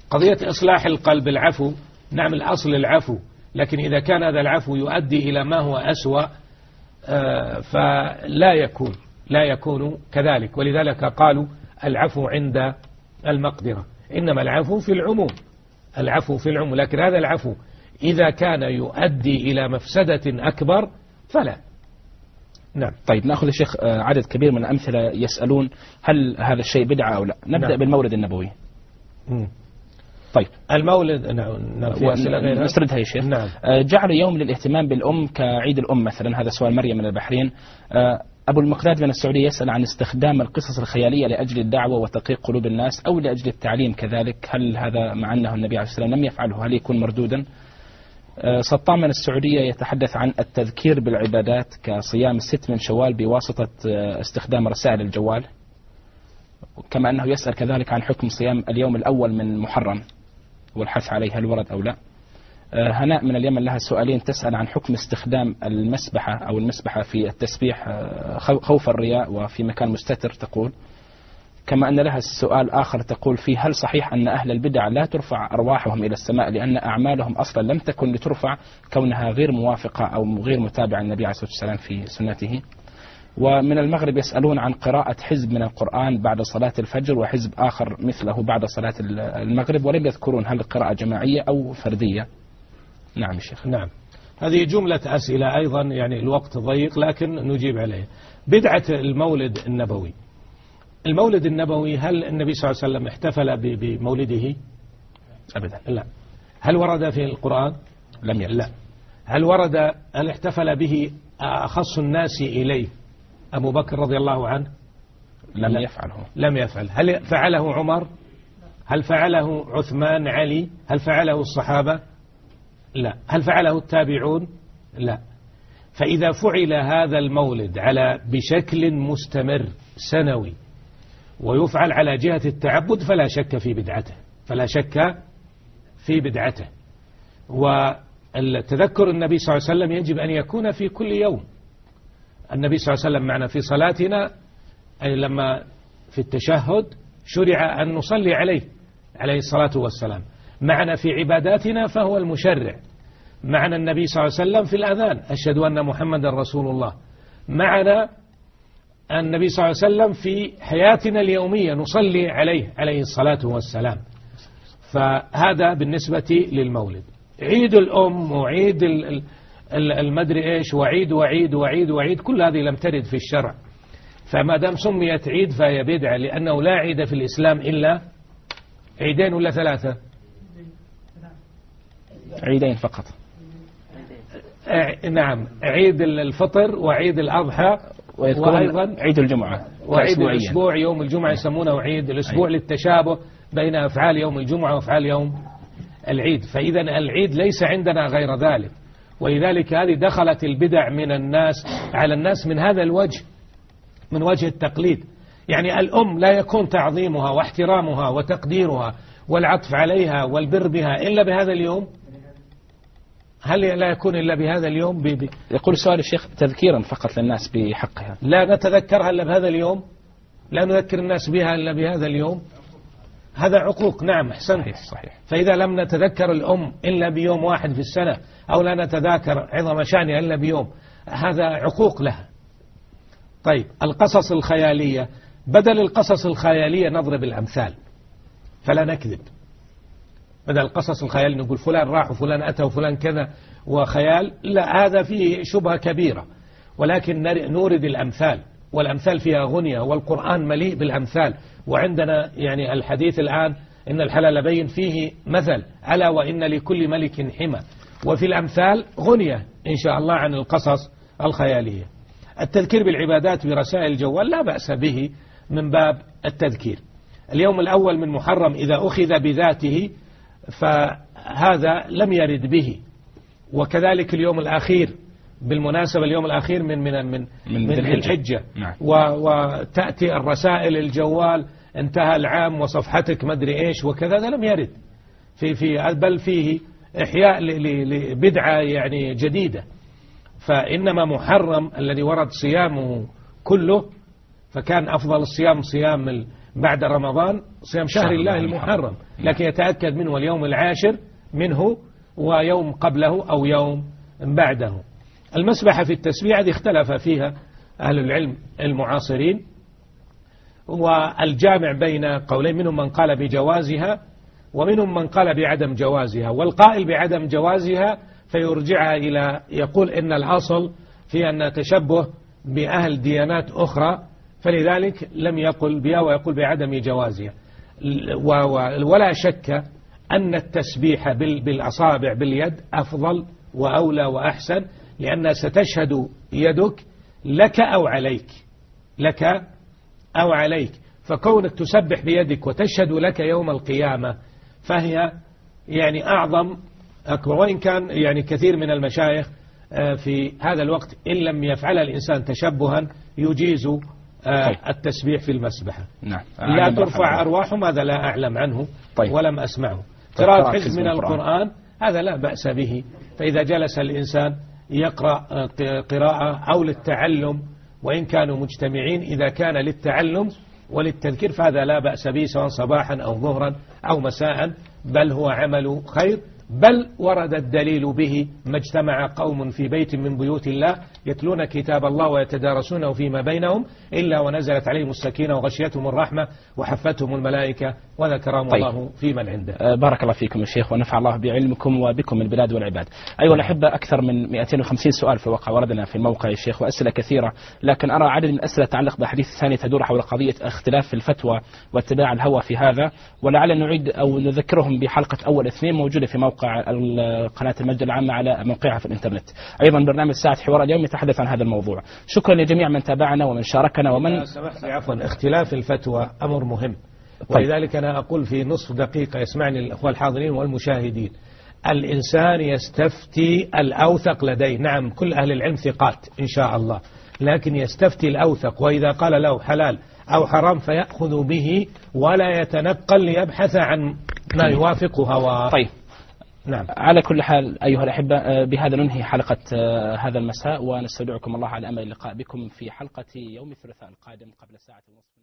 قضية إصلاح القلب العفو. نعم الأصل العفو. لكن إذا كان هذا العفو يؤدي إلى ما هو أسوأ آه، فلا يكون. لا يكون كذلك. ولذلك قالوا العفو عند المقدرة. إنما العفو في العموم. العفو في العموم. لكن هذا العفو إذا كان يؤدي إلى مفسدة أكبر فلا. نعم. طيب نأخذ يا شيخ آه، عدد كبير من الأمثلة يسألون هل هذا الشيء بدعة أو لا. نبدأ نعم. بالمولد النبوي. مم. طيب. المولد نعم نعم في أسئلة غيرها. نسردها يا شيخ. نعم. آه، جعل يوم للاهتمام بالأم كعيد الأم مثلا هذا سؤال مريم من البحرين. آه، أبو المقداد من السعودية يسأل عن استخدام القصص الخيالية لأجل الدعوة وتدقيق قلوب الناس أو لأجل التعليم كذلك. هل هذا مع أنه النبي عليه والسلام لم يفعله؟ هل يكون مردودا؟ آه، سطام من السعودية يتحدث عن التذكير بالعبادات كصيام الست من شوال بواسطة آه، استخدام رسائل الجوال كما أنه يسأل كذلك عن حكم صيام اليوم الأول من محرم والحث عليه هل ورد أو لا. هناء من اليمن لها سؤالين تسأل عن حكم استخدام المسبحة أو المسبحة في التسبيح آه، خو- خوف الرياء وفي مكان مستتر تقول. كما أن لها سؤال آخر تقول فيه هل صحيح أن أهل البدع لا ترفع أرواحهم إلى السماء لأن أعمالهم أصلا لم تكن لترفع كونها غير موافقة أو غير متابعة النبي عليه الصلاة والسلام في سنته؟ ومن المغرب يسألون عن قراءة حزب من القرآن بعد صلاة الفجر وحزب آخر مثله بعد صلاة المغرب ولم يذكرون هل القراءة جماعية أو فردية. نعم يا شيخ. نعم. هذه جملة أسئلة أيضا يعني الوقت ضيق لكن نجيب عليها. بدعة المولد النبوي. المولد النبوي هل النبي صلى الله عليه وسلم احتفل بمولده؟ أبدا. لا. هل ورد في القرآن؟ لم يرد. لا. هل ورد هل احتفل به أخص الناس إليه؟ أبو بكر رضي الله عنه؟ لم لا. يفعله. لم يفعل. هل فعله عمر؟ هل فعله عثمان علي؟ هل فعله الصحابة؟ لا. هل فعله التابعون؟ لا. فإذا فعل هذا المولد على بشكل مستمر سنوي ويفعل على جهة التعبد فلا شك في بدعته. فلا شك في بدعته. والتذكر النبي صلى الله عليه وسلم يجب أن يكون في كل يوم. النبي صلى الله عليه وسلم معنا في صلاتنا أي لما في التشهد شرع أن نصلي عليه عليه الصلاة والسلام. معنا في عباداتنا فهو المشرع. معنا النبي صلى الله عليه وسلم في الأذان أشهد أن محمد رسول الله. معنا النبي صلى الله عليه وسلم في حياتنا اليومية نصلي عليه عليه الصلاة والسلام. فهذا بالنسبة للمولد. عيد الأم وعيد المدري إيش وعيد وعيد وعيد وعيد كل هذه لم ترد في الشرع. فما دام سميت عيد فهي بدعة لأنه لا عيد في الإسلام إلا عيدين ولا ثلاثة. عيدين فقط. نعم عيد الفطر وعيد الأضحى وأيضا عيد الجمعة وعيد الأسبوع يوم الجمعة يسمونه عيد الأسبوع للتشابه بين أفعال يوم الجمعة وأفعال يوم العيد. فإذا العيد ليس عندنا غير ذلك. ولذلك هذه دخلت البدع من الناس على الناس من هذا الوجه من وجه التقليد. يعني الأم لا يكون تعظيمها واحترامها وتقديرها والعطف عليها والبر بها إلا بهذا اليوم. هل لا يكون إلا بهذا اليوم؟ بي بي يقول سؤال الشيخ تذكيرا فقط للناس بحقها. لا نتذكرها إلا بهذا اليوم؟ لا نذكر الناس بها إلا بهذا اليوم؟ هذا عقوق. نعم أحسنت. صحيح صحيح. فإذا لم نتذكر الأم إلا بيوم واحد في السنة أو لا نتذاكر عظم شأنها إلا بيوم هذا عقوق لها. طيب القصص الخيالية. بدل القصص الخيالية نضرب الأمثال. فلا نكذب. بدل القصص الخيالية نقول فلان راح وفلان أتى وفلان كذا وخيال لا هذا فيه شبهة كبيرة. ولكن نورد الأمثال والأمثال فيها غنية والقرآن مليء بالأمثال. وعندنا يعني الحديث الآن إن الحلال بين فيه مثل ألا وإن لكل ملك حمى. وفي الأمثال غنية إن شاء الله عن القصص الخيالية. التذكير بالعبادات برسائل الجوال لا بأس به من باب التذكير. اليوم الأول من محرم إذا أخذ بذاته فهذا لم يرد به. وكذلك اليوم الأخير بالمناسبة اليوم الأخير من من من من, من الحجة. نعم. وتأتي الرسائل الجوال انتهى العام وصفحتك مدري إيش وكذا هذا لم يرد. في في بل فيه إحياء لبدعة يعني جديدة. فإنما محرم الذي ورد صيامه كله فكان أفضل الصيام صيام بعد رمضان صيام شهر الله المحرم. لكن يتأكد منه اليوم العاشر منه ويوم قبله أو يوم بعده. المسبحة في التسبيح هذه اختلف فيها أهل العلم المعاصرين. والجامع بين قولين منهم من قال بجوازها ومنهم من قال بعدم جوازها. والقائل بعدم جوازها فيرجعها إلى يقول إن الأصل في أن تشبه بأهل ديانات أخرى فلذلك لم يقل بها ويقول بعدم جوازها. ولا شك أن التسبيح بالأصابع باليد أفضل وأولى وأحسن لأنها ستشهد يدك لك أو عليك لك أو عليك. فكونك تسبح بيدك وتشهد لك يوم القيامة فهي يعني أعظم أكبر. وإن كان يعني كثير من المشايخ في هذا الوقت إن لم يفعل الإنسان تشبها يجيز التسبيح في المسبحة. نعم. لا ترفع أرواحهم هذا لا أعلم عنه طيب. ولم أسمعه. قراءة حزب من القرآن. هذا لا بأس به. فإذا جلس الإنسان يقرأ قراءة أو للتعلم وإن كانوا مجتمعين إذا كان للتعلم وللتذكير فهذا لا بأس به سواء صباحا أو ظهرا أو مساء بل هو عمل خير. بل ورد الدليل به ما اجتمع قوم في بيت من بيوت الله يتلون كتاب الله ويتدارسونه فيما بينهم إلا ونزلت عليهم السكينة وغشيتهم الرحمة وحفتهم الملائكة وذكرهم طيب. الله في من عنده. آه، بارك الله فيكم يا شيخ ونفع الله بعلمكم وبكم البلاد والعباد. أيها الأحبة أكثر من 250 سؤال في الواقع وردنا في الموقع يا شيخ وأسئلة كثيرة لكن أرى عدد من الأسئلة تتعلق بحديث ثاني تدور حول قضية اختلاف في الفتوى واتباع الهوى في هذا ولعل نعيد أو نذكرهم بحلقة أول اثنين موجودة في موقع قناة المجد العامة على موقعها في الإنترنت. أيضا برنامج ساعة حوار اليوم يتحدث عن هذا الموضوع. شكرا لجميع من تابعنا ومن شاركنا ومن سمحت لي عفوا اختلاف الفتوى أمر مهم. طيب. ولذلك أنا أقول في نصف دقيقة يسمعني الأخوة الحاضرين والمشاهدين الإنسان يستفتي الأوثق لديه. نعم كل أهل العلم ثقات إن شاء الله لكن يستفتي الأوثق وإذا قال له حلال أو حرام فيأخذ به ولا يتنقل ليبحث عن ما يوافق هواه. طيب. نعم. على كل حال أيها الأحبة آه، بهذا ننهي حلقة آه، هذا المساء ونستودعكم الله على أمل اللقاء بكم في حلقة يوم الثلاثاء القادم قبل ساعة ونصف.